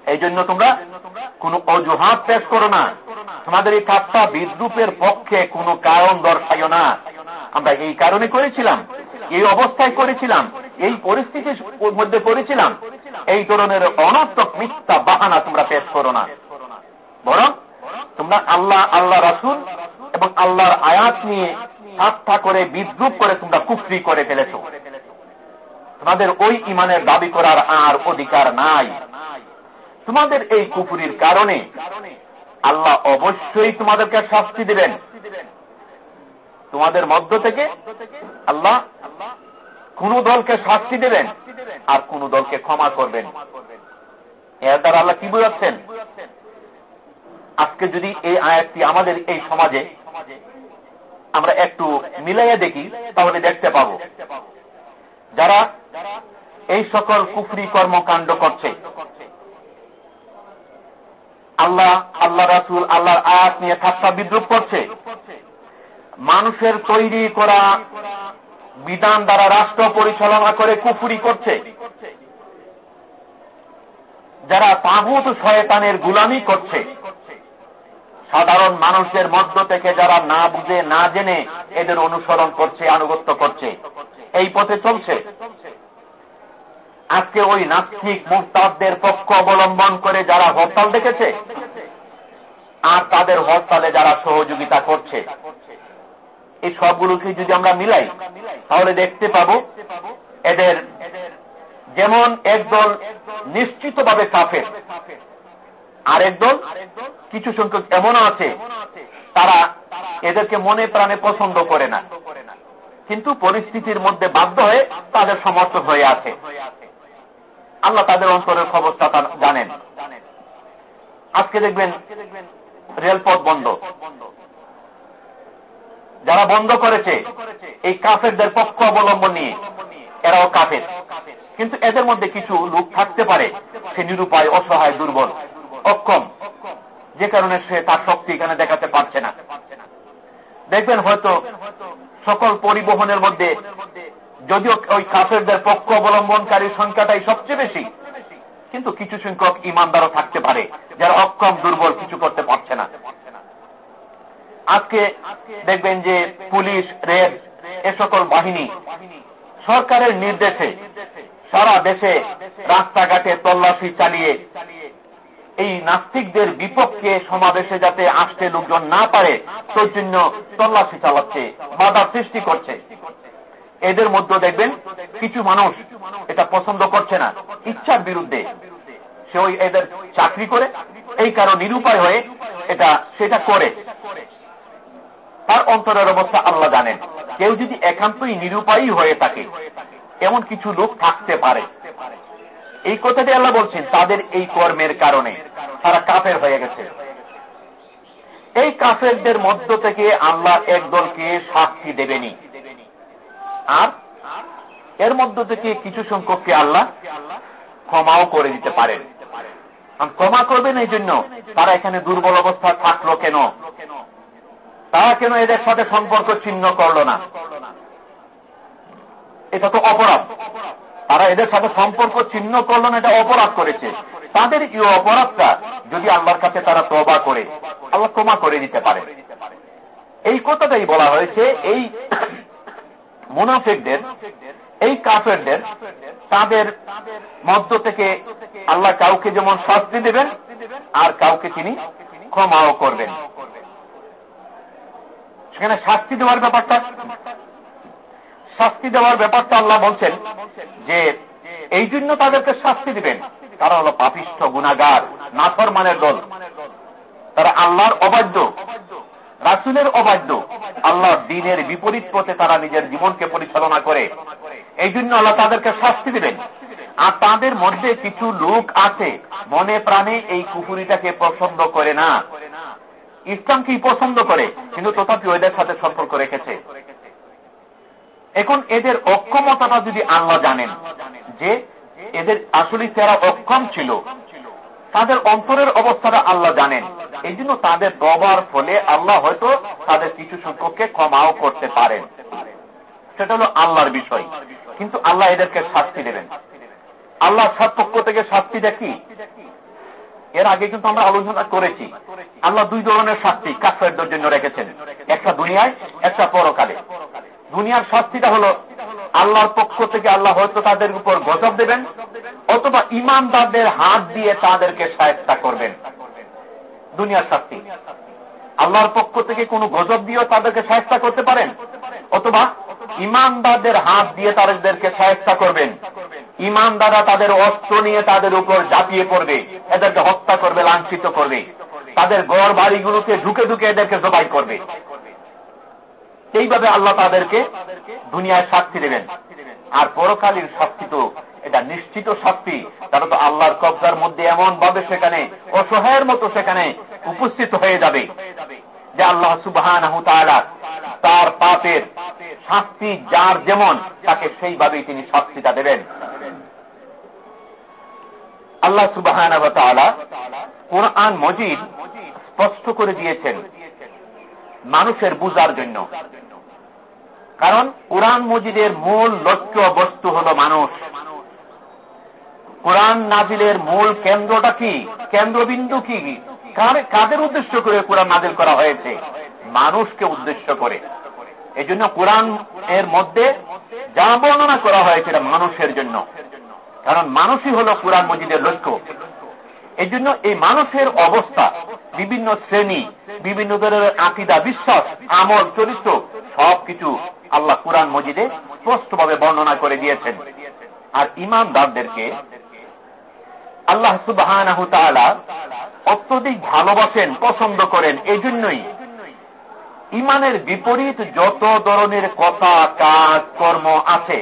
এই জন্য তোমরা কোন অজুহাত পেশ করো না। তোমাদের এই কাজটা বিদ্রুপের পক্ষে কোনো কারণ দর্শাইও না। আমরা এই কারণে করেছিলাম, এই অবস্থায় করেছিলাম। এই পরিস্থিতির মধ্যে করেছিলাম এই ধরনের অনর্থক মিথ্যা বাহানা তোমরা পেশ করো না। বরং তোমরা আল্লাহ আল্লাহ রাসুল এবং আল্লাহর আয়াত নিয়ে ঠাট্টা করে, বিদ্রুপ করে তোমরা কুফরি করে ফেলেছ। তোমাদের ওই ইমানের দাবি করার আর অধিকার নাই। তোমাদের এই কুপুরির কারণে আল্লাহ অবশ্যই তোমাদেরকে শাস্তি দিবেন। তোমাদের মধ্য থেকে আল্লাহ কোন দলকে শাস্তি দেবেন আর কোন দলকে ক্ষমা করবেন। এর দ্বারা আল্লাহ কি বুঝাচ্ছেন? আজকে যদি এই আয়াতটি আমাদের এই সমাজে আমরা একটু মিলাইয়া দেখি, তাহলে দেখতে পাব। যারা এই সকল কুফরি কর্মকাণ্ড করছে, আল্লাহ আল্লাহ রাসুল, আল্লাহর আয়াত নিয়ে ঠাট্টা বিদ্রুপ করছে। মানুষের তৈরি করা বিধান দ্বারা রাষ্ট্র পরিচালনা করে কুফুরি করছে। যারা তাগুত শয়তানের গুলামি করছে। সাধারণ মানুষের মধ্য থেকে যারা না বুঝে, না জেনে এদের অনুসরণ করছে, আনুগত্য করছে। এই পথে চলছে। আজকে ওই নাস্তিক মুক্তাবদের পক্ষ অবলম্বন করে যারা হরতাল দেখেছে আর তাদের হরতালে যারা সহযোগিতা করছে। এই সবগুলোকে যদি আমরা মিলাই, তাহলে দেখতে পাব এদের যেমন একদল নিশ্চিতভাবে কাফের আর একদল কিছু সংখ্যক এমনও আছে, তারা এদেরকে মনে প্রাণে পছন্দ করে না। কিন্তু পরিস্থিতির মধ্যে বাধ্য হয়ে তাদের সমর্থক হয়ে আছে। আল্লাহ তাদের অন্তরের খবরটা জানেন। আজকে দেখবেন রেলপথ বন্ধ। যারা বন্ধ করেছে, এই কাফেরদের পক্ষ অবলম্বন নিয়ে, এরাও কাফের। কিন্তু এদের মধ্যে কিছু লোক থাকতে পারে, সে নিরুপায়, অসহায়, দুর্বল, অক্ষম, যে কারণে সে তার শক্তি এখানে দেখাতে পারছে না। দেখবেন হয়তো সকল পরিবহনের মধ্যে, যদিও ওই কাফেরদের পক্ষ অবলম্বনকারীর সংখ্যাটাই সবচেয়ে বেশি, কিন্তু কিছু সংখ্যক ইমানদারও থাকতে পারে, যারা অক্ষম, দুর্বল কিছু করতে পারছে না। আজকে দেখবেন যে পুলিশ রেড এ সকল বাহিনী সরকারের নির্দেশে সারা দেশে রাস্তাঘাটে তল্লাশি চালিয়ে এই নাস্তিকদের বিপক্ষে সমাবেশে যাতে আসতে লোকজন না পারে, তোর জন্য তল্লাশি চালাচ্ছে, বাধা সৃষ্টি করছে। এদের মধ্যে দেখবেন কিছু মানুষ এটা পছন্দ করছে না, ইচ্ছার বিরুদ্ধে। সে ওই এদের চাকরি করে, এই কারও নিরুপায় হয়ে এটা, সেটা করে। তার অন্তরের অবস্থা আল্লাহ জানেন। কেউ যদি একান্তই নিরুপায়ী হয়ে থাকে, এমন কিছু লোক থাকতে পারে। এই কথাটি আল্লাহ বলছেন, তাদের এই কর্মের কারণে। তারা কাফের হয়ে গেছে। এই কাফেরদের মধ্য থেকে আল্লাহ একদলকে শাস্তি দেবেনি আর এর মধ্য থেকে কিছু সংখ্যককে আল্লাহ ক্ষমাও করে দিতে পারেন। ক্ষমা করবেন এই জন্য। তারা এখানে দুর্বল অবস্থা থাকল কেন? তারা কেন এদের সাথে সম্পর্ক ছিন্ন করল না? এটা তো অপরাধ। তারা এদের সাথে সম্পর্ক ছিন্ন করল না, এটা অপরাধ করেছে। তাদের এই অপরাধটা যদি আল্লাহর কাছে তারা তবা করে, আল্লাহ ক্ষমা করে দিতে পারে। এই কথাটাই বলা হয়েছে, এই মুনাফিকদের, এই কাফেরদের, তাদের মধ্য থেকে আল্লাহ কাউকে যেমন শাস্তি দেবেন, আর কাউকে তিনি ক্ষমাও করবেন। সেখানে শাস্তি দেওয়ার ব্যাপারটা। শাস্তি দেওয়ার ব্যাপারটা আল্লাহ বলছেন যে, এই জন্য তাদেরকে শাস্তি দিবেন। তারা হল পাপিষ্ঠ গুণাগার নাফরমানের দল। তারা আল্লাহর অবাধ্য, রাসুলের অবাধ্য। আল্লাহ দিনের বিপরীত পথে তারা নিজের জীবনকে পরিচালনা করে। এই জন্য আল্লাহ তাদেরকে শাস্তি দিবেন। আর তাদের মধ্যে কিছু লোক আছে, মনে প্রাণে এই কুকুরিটাকে পছন্দ করে না। ইসলামকেই পছন্দ করে, কিন্তু তথাপি ওদের সাথে সম্পর্ক রেখেছে। এখন এদের অক্ষমতাটা যদি আল্লাহ জানেন, যে এদের আসলে তারা অক্ষম ছিল, তাদের অন্তরের অবস্থাটা আল্লাহ জানেন। এই জন্য তাদের দবার ফলে আল্লাহ হয়তো তাদের কিছু সংখ্যককে ক্ষমাও করতে পারেন। সেটা হলো আল্লাহর বিষয়। কিন্তু আল্লাহ এদেরকে শাস্তি দেবেন। আল্লাহ সব পক্ষ থেকে শাস্তি দেখি এর আগে কিন্তু আমরা আলোচনা করেছি। আল্লাহ দুই ধরনের শাস্তি কাফেরদের জন্য রেখেছেন। একটা দুনিয়ায়, একটা পরকালে। দুনিয়ার শাস্তিটা হলো আল্লাহর পক্ষ থেকে আল্লাহ হয়তো তাদের উপর গজব দেবেন, অথবা ইমানদারদের হাত দিয়ে তাদেরকে সাহেবতা করবেন। দুনিয়ার শাস্তি। আল্লাহর পক্ষ থেকে কোনো গজব দিয়েও তাদেরকে সাহেবতা করতে পারেন, অথবা ইমানদারদের হাত দিয়ে তাদেরকে সাহেবতা করবেন। ইমানদাররা তাদের অস্ত্র নিয়ে তাদের উপর জাপিয়ে পড়বে, এদেরকে হত্যা করবে, লাঞ্ছিত করবে। তাদের গড় বাড়িগুলোকে ঢুকে ঢুকে এদেরকে জবাই করবে। এইভাবে আল্লাহ তাদেরকে দুনিয়ায় শাস্তি দেবেন। আর পরকালীন শাস্তি তো, এটা নিশ্চিত শাস্তি। তারা তো আল্লাহর কবজার মধ্যে এমন ভাবে সেখানে, অসহায়ের মতো সেখানে উপস্থিত হয়ে যাবে। যে আল্লাহ সুবাহান তার পাপের শাস্তি যার যেমন, তাকে সেইভাবেই তিনি শাস্তিটা দেবেন। আল্লাহ সুবাহান কোরআন মজিদ স্পষ্ট করে দিয়েছেন মানুষের বুঝার জন্য। কারণ কোরআন মজিদের মূল লক্ষ্য বস্তু হল মানুষ। কোরআন নাজিলের মূল কেন্দ্রটা কি? কেন্দ্রবিন্দু কি? কাদের উদ্দেশ্য করে কোরআন নাজিল করা হয়েছে? মানুষকে উদ্দেশ্য করে। এই জন্য কোরআন এর মধ্যে যা বর্ণনা করা হয়েছে মানুষের জন্য। কারণ মানুষই হল কোরআন মজিদের লক্ষ্য। এই জন্য এই মানুষের অবস্থা, বিভিন্ন শ্রেণি, বিভিন্ন ধরনের আকিদা, বিশ্বাস, আমল, চরিত্র, সবকিছু আল্লাহ কোরআন মজিদে স্পষ্টভাবে বর্ণনা করে দিয়েছেন। আর ইমানদারদেরকে আল্লাহ সুবাহ অত্যধিক ভালোবাসেন, পছন্দ করেন। এই জন্যই ইমানের বিপরীত যত ধরনের কথা, কাজ, কর্ম আছে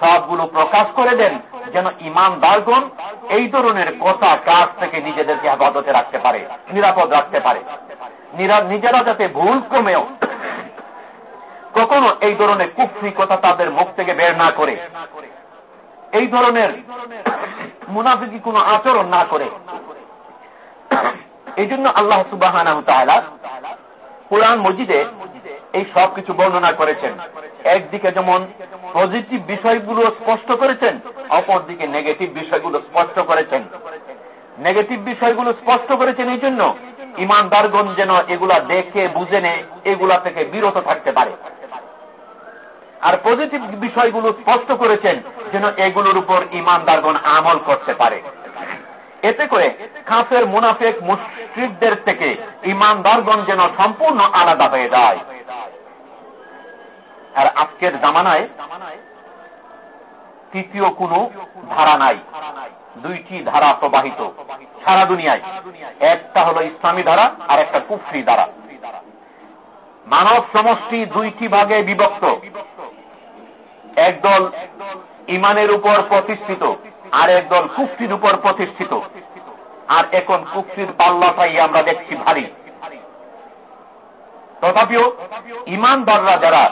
সবগুলো প্রকাশ করে দেন, যেন ইমানদারগণ এই ধরনের কথা কাজ থেকে নিজেদেরকে আবাদতে রাখতে পারে, নিরাপদ রাখতে পারে। নিজেরা যাতে ভুল কমেও কখনো এই ধরনের কুফরি কথা তাদের মুখ থেকে বের না করে, এই ধরনের মুনাফিকি কোন আচরণ না করে। এই জন্য আল্লাহ সুবাহ কোরআন মজিদে এই সব কিছু বর্ণনা করেছেন। একদিকে যেমন পজিটিভ বিষয়গুলো স্পষ্ট করেছেন, অপরদিকে নেগেটিভ বিষয়গুলো স্পষ্ট করেছেন। নেগেটিভ বিষয়গুলো স্পষ্ট করেছেন এই জন্য ইমানদারগণ যেন এগুলা দেখে, বুঝে নে এগুলা থেকে বিরত থাকতে পারে। আর পজিটিভ বিষয়গুলো স্পষ্ট করেছেন যেন এগুলোর উপর ইমানদারগণ আমল করতে পারে। এতে করে কাফের মুনাফেক মুশ্রিকদের থেকে ইমানদারগণ যেন সম্পূর্ণ আলাদা হয়ে যায়। আর আজকের জামানায় তৃতীয় কোন ধারা নাই। দুইটি ধারা প্রবাহিত সারা দুনিয়ায়। একটা হলো ইসলামী ধারা, আর একটা কুফরি ধারা। মানব সমষ্টি দুইটি ভাগে বিভক্ত। একদল ইমানের উপর প্রতিষ্ঠিত। আর একদল কুফরির উপর প্রতিষ্ঠিত। আর এখন কুফরির পাল্লাটাই আমরা দেখছি ভারী। তথাপিও ইমানদাররা যারা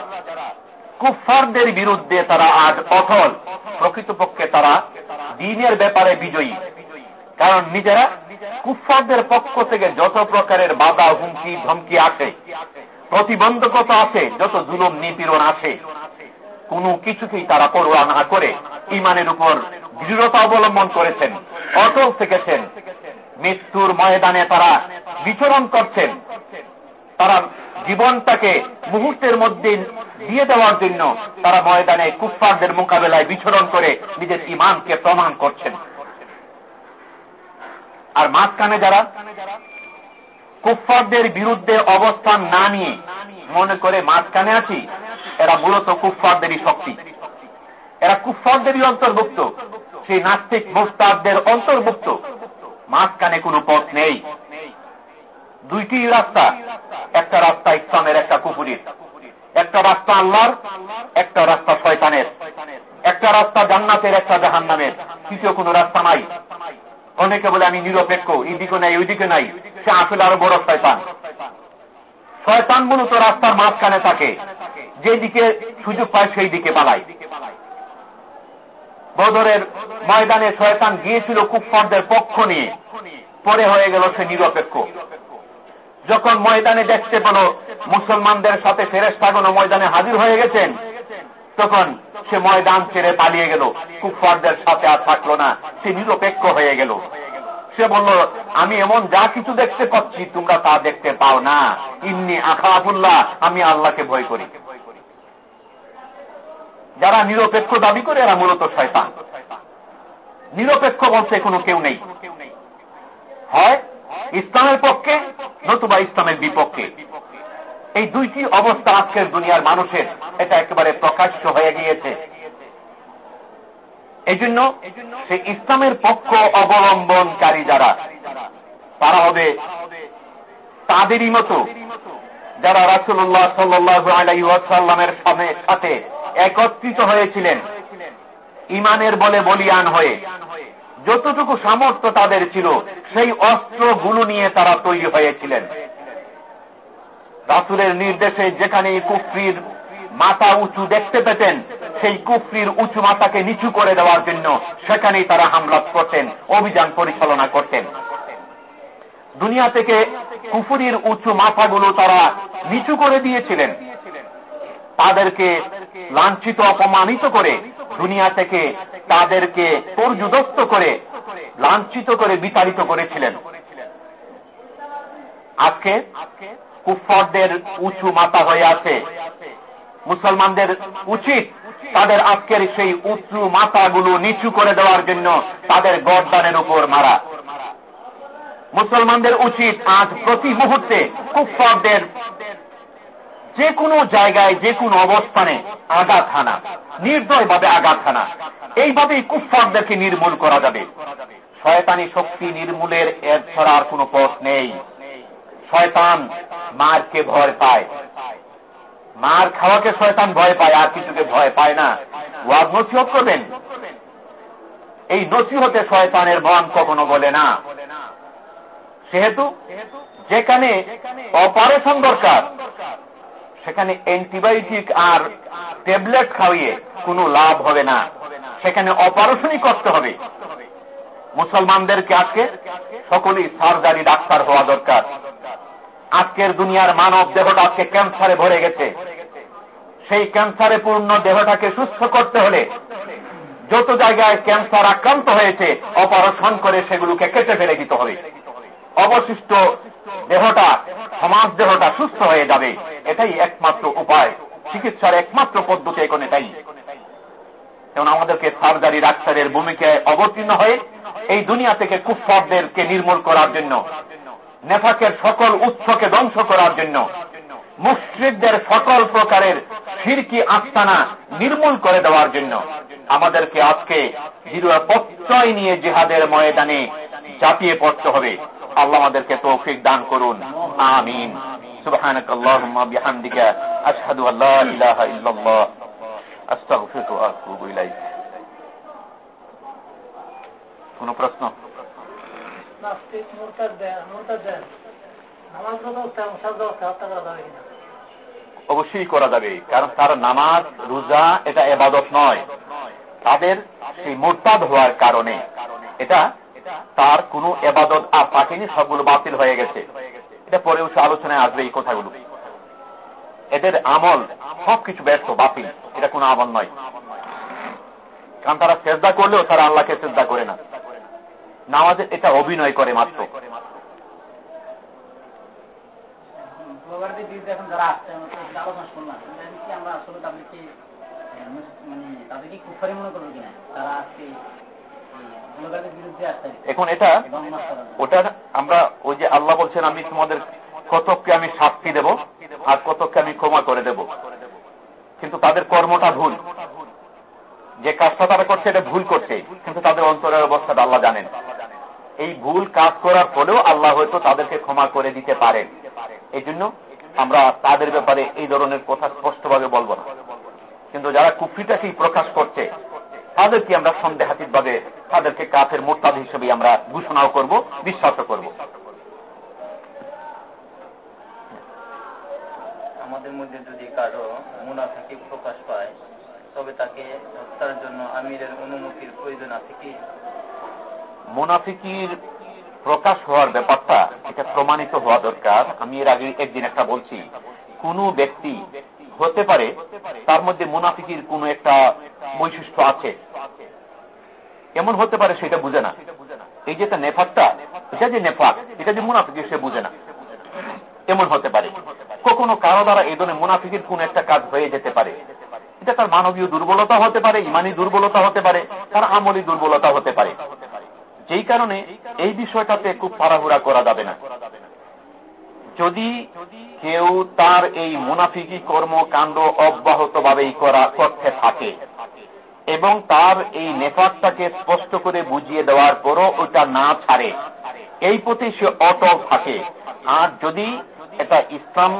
কুফারদের বিরুদ্ধে তারা আজ অথল প্রকৃতপক্ষে তারা দিনের ব্যাপারে বিজয়ী। কারণ নিজেরা কুফারদের পক্ষ থেকে যত প্রকারের বাধা, হুমকি, ধমকি আসে, প্রতিবন্ধকতা আছে যত জুলুম, নিপীড়ন আছে কোনো কিছুকেই তারা পড়ুয়া না করে ইমানের উপর দৃঢ়তা অবলম্বন করেছেন, অটল থেকেছেন। মৃত্যুর ময়দানে তারা বিচরণ করছেন। তারা জীবনটাকে মুহূর্তের মধ্যে দিয়ে দেওয়ার জন্য তারা ময়দানে কুফফারদের মোকাবেলায় বিচরণ করে নিজের ইমানকে প্রমাণ করছেন। আর মাঝখানে যারা কুফফারদের বিরুদ্ধে অবস্থান না নিয়ে মনে করে মাঝখানে আছি এরা মূলত কুফফারদেরই শক্তি। এরা কুফফারদেরই অন্তর্ভুক্ত। সেই নাস্তিক মোস্তাদদের অন্তর্ভুক্ত। মাঝখানে কোনো পথ নেই। দুইটি রাস্তা। একটা রাস্তা ইসলামের, একটা কুকুরির একটা রাস্তা আল্লাহর, একটা রাস্তা শয়তানের। একটা রাস্তা জান্নাতের, একটা জাহান নামের তৃতীয় কোন রাস্তা নাই। অনেকে বলে, আমি নিরপেক্ষ। এইদিকে নাই, ওইদিকে নাই। সে আসলে আরও বড় শয়তান। শয়তান মূলত রাস্তার মাঝখানে থাকে। যেদিকে সুযোগ পায় সেই দিকে পালায় বদরের ময়দানে শয়তান গিয়েছিল কুফফারদের পক্ষ নিয়ে। পরে হয়ে গেল সে নিরপেক্ষ। যখন ময়দানে দেখতে পেল মুসলমানদের সাথে ফেরেস্তাগণ ময়দানে হাজির হয়ে গেছেন, তখন সে ময়দান ছেড়ে পালিয়ে গেল। কুফারদের সাথে আর থাকল না। সে নিরপেক্ষ হয়ে গেল। সে বলল, আমি এমন যা কিছু দেখতে পাচ্ছি, তোমরা তা দেখতে পাও না। ইমনি আখাবুল্লাহ আমি আল্লাহকে ভয় করি। যারা নিরপেক্ষ দাবি করে এরা মূলত শয়তান। নিরপেক্ষ বলতে কোনো কেউ নেই। হয় ইসলামের পক্ষে নতুবা ইসলামের বিপক্ষে। এই দুইটি অবস্থা আজকের দুনিয়ার মানুষের, এটা একেবারে প্রকাশ্য হয়ে গিয়েছে। এই জন্য সে ইসলামের পক্ষ অবলম্বনকারী যারা, তারা হবে তাদেরই মতো, যারা রাসুল্লাহ সাল্লু আলাইসাল্লামের সাথে একত্রিত হয়েছিলেন। ইমানের বলে বলিয়ান হয়ে। যতটুকু সামর্থ্য তাদের ছিল, সেই অস্ত্রগুলো নিয়ে তারা তৈরি হয়েছিলেন। রাসুলের নির্দেশে যেখানে কুফরির মাথা উঁচু দেখতে পেতেন, সেই কুফরির উঁচু মাথাকে নিচু করে দেওয়ার জন্য সেখানেই তারা হামলা করতেন, অভিযান পরিচালনা করতেন। দুনিয়া থেকে কুফুরির উঁচু মাথাগুলো তারা নিচু করে দিয়েছিলেন। তাদেরকে লাঞ্ছিত, অপমানিত করে দুনিয়া থেকে তাদেরকে পর্যুদস্ত করে, লাঞ্ছিত করে বিতাড়িত করেছিলেন। আজকে কুফরদের উঁচু মাথা হয়ে আছে। মুসলমানদের উচিত তাদের আজকের সেই উঁচু মাথাগুলো নিচু করে দেওয়ার জন্য তাদের গরদানের উপর মারা। মুসলমানদের উচিত আজ প্রতি মুহূর্তে কুফরদের যে কোনো জায়গায় যে কোনো অবস্থানে আঘাত হানা নির্দয়ভাবে আঘাত হানা এইভাবেই কুফফারদেরকে নির্মূল করা যাবে। শয়তানি শক্তি নির্মূলের এর ছাড়া আর কোন পথ নেই। শয়তান মারকে ভয় পায়। মার খাওয়াকে শয়তান ভয় পায়, আর কিছুকে ভয় পায় না। ওয়াজ নসিহত করবেন? এই নসিহতে শয়তানের মন কখনো বলে না। সেহেতু যেখানে অপারেশন দরকার সেখানে অ্যান্টিবায়োটিক আর ট্যাবলেট খাওয়িয়ে কোনো লাভ হবে না। সেখানে অপারেশনই করতে হবে। মুসলমানদেরকে আজকে সকলেই সার্জারি ডাক্তার হওয়া দরকার। আজকের দুনিয়ার মানব দেহটা আজকে ক্যান্সারে ভরে গেছে। সেই ক্যান্সারে পূর্ণ দেহটাকে সুস্থ করতে হলে যত জায়গায় ক্যান্সার আক্রান্ত হয়েছে, অপারেশন করে সেগুলোকে কেটে ফেলে দিতে হবে। অবশিষ্ট দেহটা, সমাজ দেহটা সুস্থ হয়ে যাবে। এটাই একমাত্র উপায়। চিকিৎসার একমাত্র পদ্ধতি এখন এটাই। যেমন আমাদেরকে সার্জারি ডাক্তারের ভূমিকায় অবতীর্ণ হয়ে এই দুনিয়া থেকে কুফরদেরকে নির্মূল করার জন্য, নেফাকের সকল উৎসকে ধ্বংস করার জন্য, মুশ্রিকদের সকল প্রকারের ফিরকি আস্তানা নির্মূল করে দেওয়ার জন্য আমাদেরকে আজকে প্রত্যয় নিয়ে জেহাদের ময়দানে চাপিয়ে পড়তে হবে। আল্লাহ আমাদেরকে তৌফিক দান করুন আমিন سبحانك اللهم بحمدك أشهد أن لا إله إلا الله أستغفرك وأتوب إليك কোন প্রশ্ন নাস্তিক মোরতাদ দেন মোরতাদ দেন নামাজ কত হত্যা হত্যা করা যাবে কিনা অবশ্যই করা যাবে কারণ তার নামাজ রোজা এটা এবাদত নয় তাদের সেই মোরতাদ হওয়ার কারণে এটা তার কোনো এবাদত আর থাকেনি সবগুলো বাতিল হয়ে গেছে। এটা পরে সে আলোচনায় আসবে এই কথাগুলো। এদের আমল সবকিছু ব্যর্থ, বাতিল। এটা কোনো আমল নয়। কারণ তারা চেষ্টা করলেও তারা আল্লাহকে চেষ্টা করে না। নামাজের এটা অভিনয় করে মাত্র। তাদেরকে কুফারি মনে করব কিনা তারা আজকে এই ব্লগারদের বিরুদ্ধে আসছে এখন এটা এবং নষ্ট করা। ওটা আমরা ওই যে আল্লাহ বলছেন আমি তোমাদের কতককে আমি শাস্তি দেব আর কতককে আমি ক্ষমা করে দেব। কিন্তু তাদের কর্মটা ভুল। যে কাজটা তারা করছে এটা ভুল করছে। কিন্তু তাদের অন্তরের অবস্থাটা আল্লাহ জানেন। এই ভুল কাজ করার পরেও আল্লাহ হয়তো তাদেরকে ক্ষমা করে দিতে পারেন। এই জন্য আমরা তাদের ব্যাপারে এই ধরনের কথা স্পষ্টভাবে বলব না। কিন্তু যারা কুফরিটাকেই প্রকাশ করছে তাদেরকে আমরা সন্দেহাতীত ভাবে তাদেরকে কাফের মোরতাদ হিসেবে আমরা ঘোষণাও করব বিশ্বাসও করব। আমাদের মধ্যে যদি কারও মুনাফিকি প্রকাশ পায় তবে তাকে হত্যার জন্য আমিরের অনুমতির প্রয়োজন আছে কি? মোনাফিকির প্রকাশ হওয়ার ব্যাপারটা এটা প্রমাণিত হওয়া দরকার। আমি এর আগে একদিন একটা বলছি কোন ব্যক্তি হতে পারে, তার মধ্যে মুনাফিকির কোন একটা বৈশিষ্ট্য আছে। এমন হতে পারে সেটা বুঝে না। এই যে নেফাকটা, এটা যে নেফাক, এটা যে মুনাফিকি, সে বুঝে না। এমন হতে পারে? কখনো কারও দ্বারা এই ধরনের মুনাফিকের কোন একটা কাজ হয়ে যেতে পারে। এটা তার মানবীয় দুর্বলতা হতে পারে, ইমানি দুর্বলতা হতে পারে, তার আমলি দুর্বলতা হতে পারে। যেই কারণে এই বিষয়টাতে খুব তাড়াহুড়া করা যাবে না। যদি কেউ তার এই মুনাফিকি কর্মকাণ্ড অব্যাহতভাবেই করা করতে থাকে এবং তার এই নেফাকটাকে স্পষ্ট করে বুঝিয়ে দেওয়ার পরও ওটা না ছাড়ে, এই প্রতি সে অটল থাকে। আর যদি এটা ইসলাম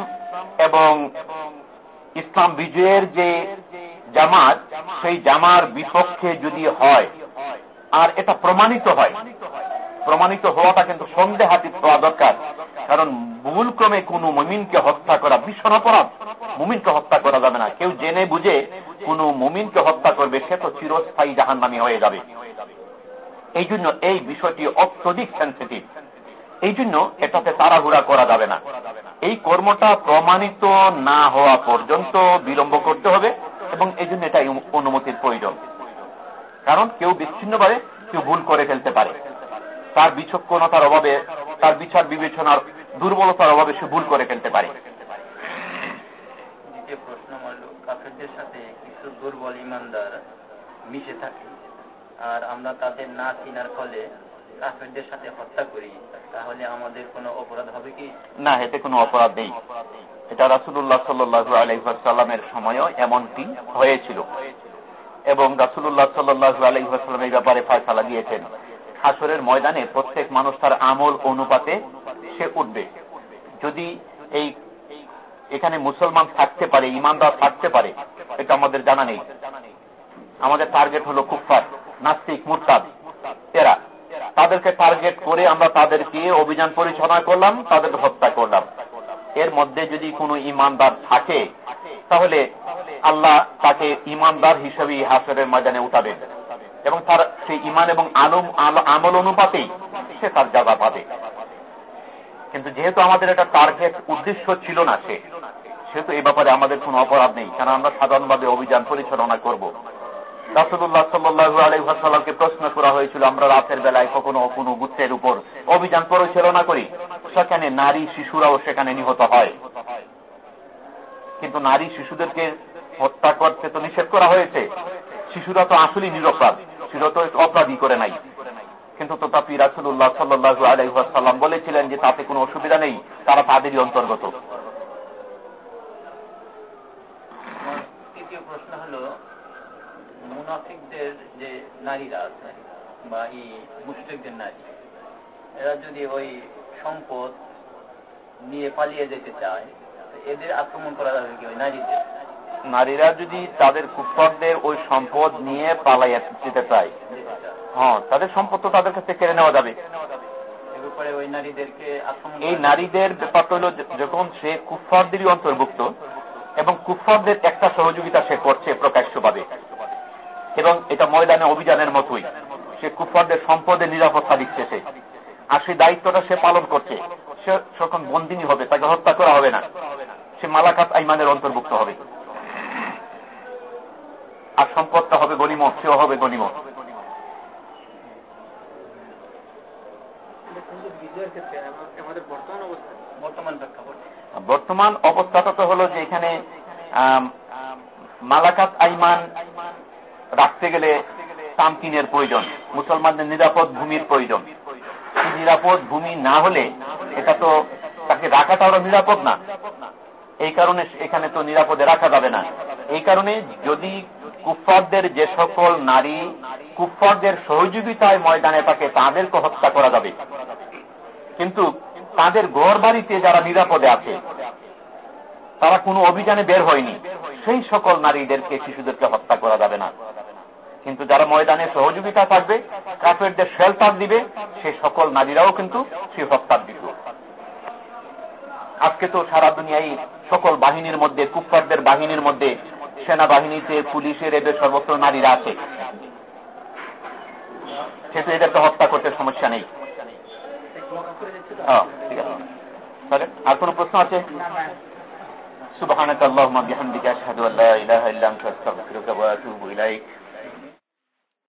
এবং ইসলাম বিজয়ের যে জামাত, সেই জামার বিপক্ষে যদি হয়, আর এটা প্রমাণিত হয় প্রমাণিত হওয়াটা কিন্তু সন্দেহাতীত হওয়া দরকার। কারণ ভুল ক্রমে কোন মুমিনকে হত্যা করা ভীষণ অপরাধ। মুমিনকে হত্যা করা যাবে না। কেউ জেনে বুঝে কোন মুমিনকে হত্যা করবে, সে তো চিরস্থায়ী জাহান্নামী হয়ে যাবে। এই জন্য এই বিষয়টি অত্যধিক সেন্সিটিভ এই জন্য এটাতে তাড়াহুড়া করা যাবে না। এই কর্মটা প্রমাণিত না হওয়া পর্যন্ত বিলম্ব করতে হবে এবং এই জন্য এটা অনুমতির প্রয়োজন। কারণ কেউ বিচ্ছিন্নভাবে কেউ ভুল করে ফেলতে পারে। তার বিচক্ষণতার অভাবে তার বিচার বিবেচনার দুর্বলতার অভাবে সে ভুল করে ফেলতে পারে। দ্বিতীয় প্রশ্ন হল কাফেরদের সাথে কিছু দুর্বল ইমানদার মিশে থাকে আর আমরা তাদের না চিনার ফলে কাফেরদের সাথে হত্যা করি তাহলে আমাদের কোনো অপরাধ হবে কি? না এতে কোনো অপরাধ নেই। এটা রাসুল্লাহ সাল্লু সময়ও এমনটি হয়েছিল। এবং রাসুল্লাহ সাল্লু আলহাম এই ব্যাপারে ফয়সালা দিয়েছেন। হাসরের ময়দানে প্রত্যেক মানুষ তার আমল অনুপাতে সে উঠবে। যদি এই এখানে মুসলমান থাকতে পারে, ইমানদার থাকতে পারে, এটা আমাদের জানা নেই। আমাদের টার্গেট হলো কুফার নাস্তিক, মুরতাদ, এরা। তাদেরকে টার্গেট করে আমরা তাদেরকে অভিযান পরিচালনা করলাম, তাদের হত্যা করলাম। এর মধ্যে যদি কোনো ইমানদার থাকে, তাহলে আল্লাহ তাকে ইমানদার হিসেবে হাসরের ময়দানে উঠাবেন। এবং তার সেই ইমান এবং আমল অনুপাতেই সে তার জায়গা পাবে। কিন্তু যেহেতু আমাদের একটা টার্গেট উদ্দেশ্য ছিল না সে, সেহেতু এই ব্যাপারে আমাদের কোনো অপরাধ নেই কারণ আমরা সাধারণভাবে অভিযান পরিচালনা করব। রাসুল্লাহ সাল্লু আলহাসাল্লামকে প্রশ্ন করা হয়েছিল, আমরা রাতের বেলায় কখনো কোনো গুত্রের উপর অভিযান পরিচালনা করি? সেখানে নারী শিশুরাও সেখানে নিহত হয়। কিন্তু নারী শিশুদেরকে হত্যা করতে তো নিষেধ করা হয়েছে। শিশুরা তো আসলেই নিরপরাধ। শিশুরা তো অপরাধী করে নাই। কিন্তু তথাপি রাসুল্লাহ সাল্লু আলহাসাল্লাম বলেছিলেন যে তাতে কোনো অসুবিধা নেই, তারা তাদেরই অন্তর্গত। প্রশ্ন হলো, মুনাফিকদের যে নারীরা আছে, বা এই মুসলিকদের নারী, এরা যদি ওই সম্পদ নিয়ে পালিয়ে যেতে চায় এদের আক্রমণ করা যাবে কি ওই নারীদের? নারীরা যদি তাদের কুফরদের ওই সম্পদ নিয়ে পালাইয়া যেতে চায় হ্যাঁ তাদের সম্পদ তো তাদের কাছে কেড়ে নেওয়া যাবে। এই নারীদের ব্যাপারটা হল যখন সে কুফারদেরই অন্তর্ভুক্ত এবং কুফরদের একটা সহযোগিতা সে করছে প্রকাশ্যভাবে এবং এটা ময়দানে অভিযানের মতোই। সে কুফরদের সম্পদের নিরাপত্তা দিচ্ছে সে আর সেই দায়িত্বটা সে পালন করছে। সে যখন বন্দিনী হবে তাকে হত্যা করা হবে না। সে মালাকাত আইমানের অন্তর্ভুক্ত হবে। আর সম্পদটা হবে গণিমত সেও হবে গণিমত। বর্তমান অবস্থাটা তো হলো যে এখানে মালাকাত আইমান রাখতে গেলে তামকিনের প্রয়োজন। মুসলমানদের নিরাপদ ভূমির প্রয়োজন। নিরাপদ ভূমি না হলে এটা তো তাকে রাখাটা ওরা নিরাপদ না। এই কারণে এখানে তো নিরাপদে রাখা যাবে না। এই কারণে যদি কুফফারদের যে সকল নারী কুফফারদের সহযোগিতায় ময়দানে থাকে তাদেরকে হত্যা করা যাবে। কিন্তু তাদের ঘর বাড়িতে যারা নিরাপদে আছে, তারা কোনো অভিযানে বের হয়নি। সেই সকল নারীদেরকে, শিশুদেরকে হত্যা করা যাবে না। কিন্তু যারা ময়দানে সহযোগিতা থাকবে কাফেরদের শেল্টার দিবে সেই সকল নারীরাও কিন্তু সেই হত্যার দিত আজকে তো সারা দুনিয়ায় সকল বাহিনীর মধ্যে কুফফারদের বাহিনীর মধ্যে সেনাবাহিনীতে পুলিশের এদের সর্বত্র নারীরা আছে সেহেতু এদেরকে হত্যা করতে সমস্যা নেই ও, ঠিক আছে তাহলে আর কোন প্রশ্ন আছে سبحانك اللهم بحمدك أشهد أن لا إله إلا أنت أستغفرك وأتوب إليك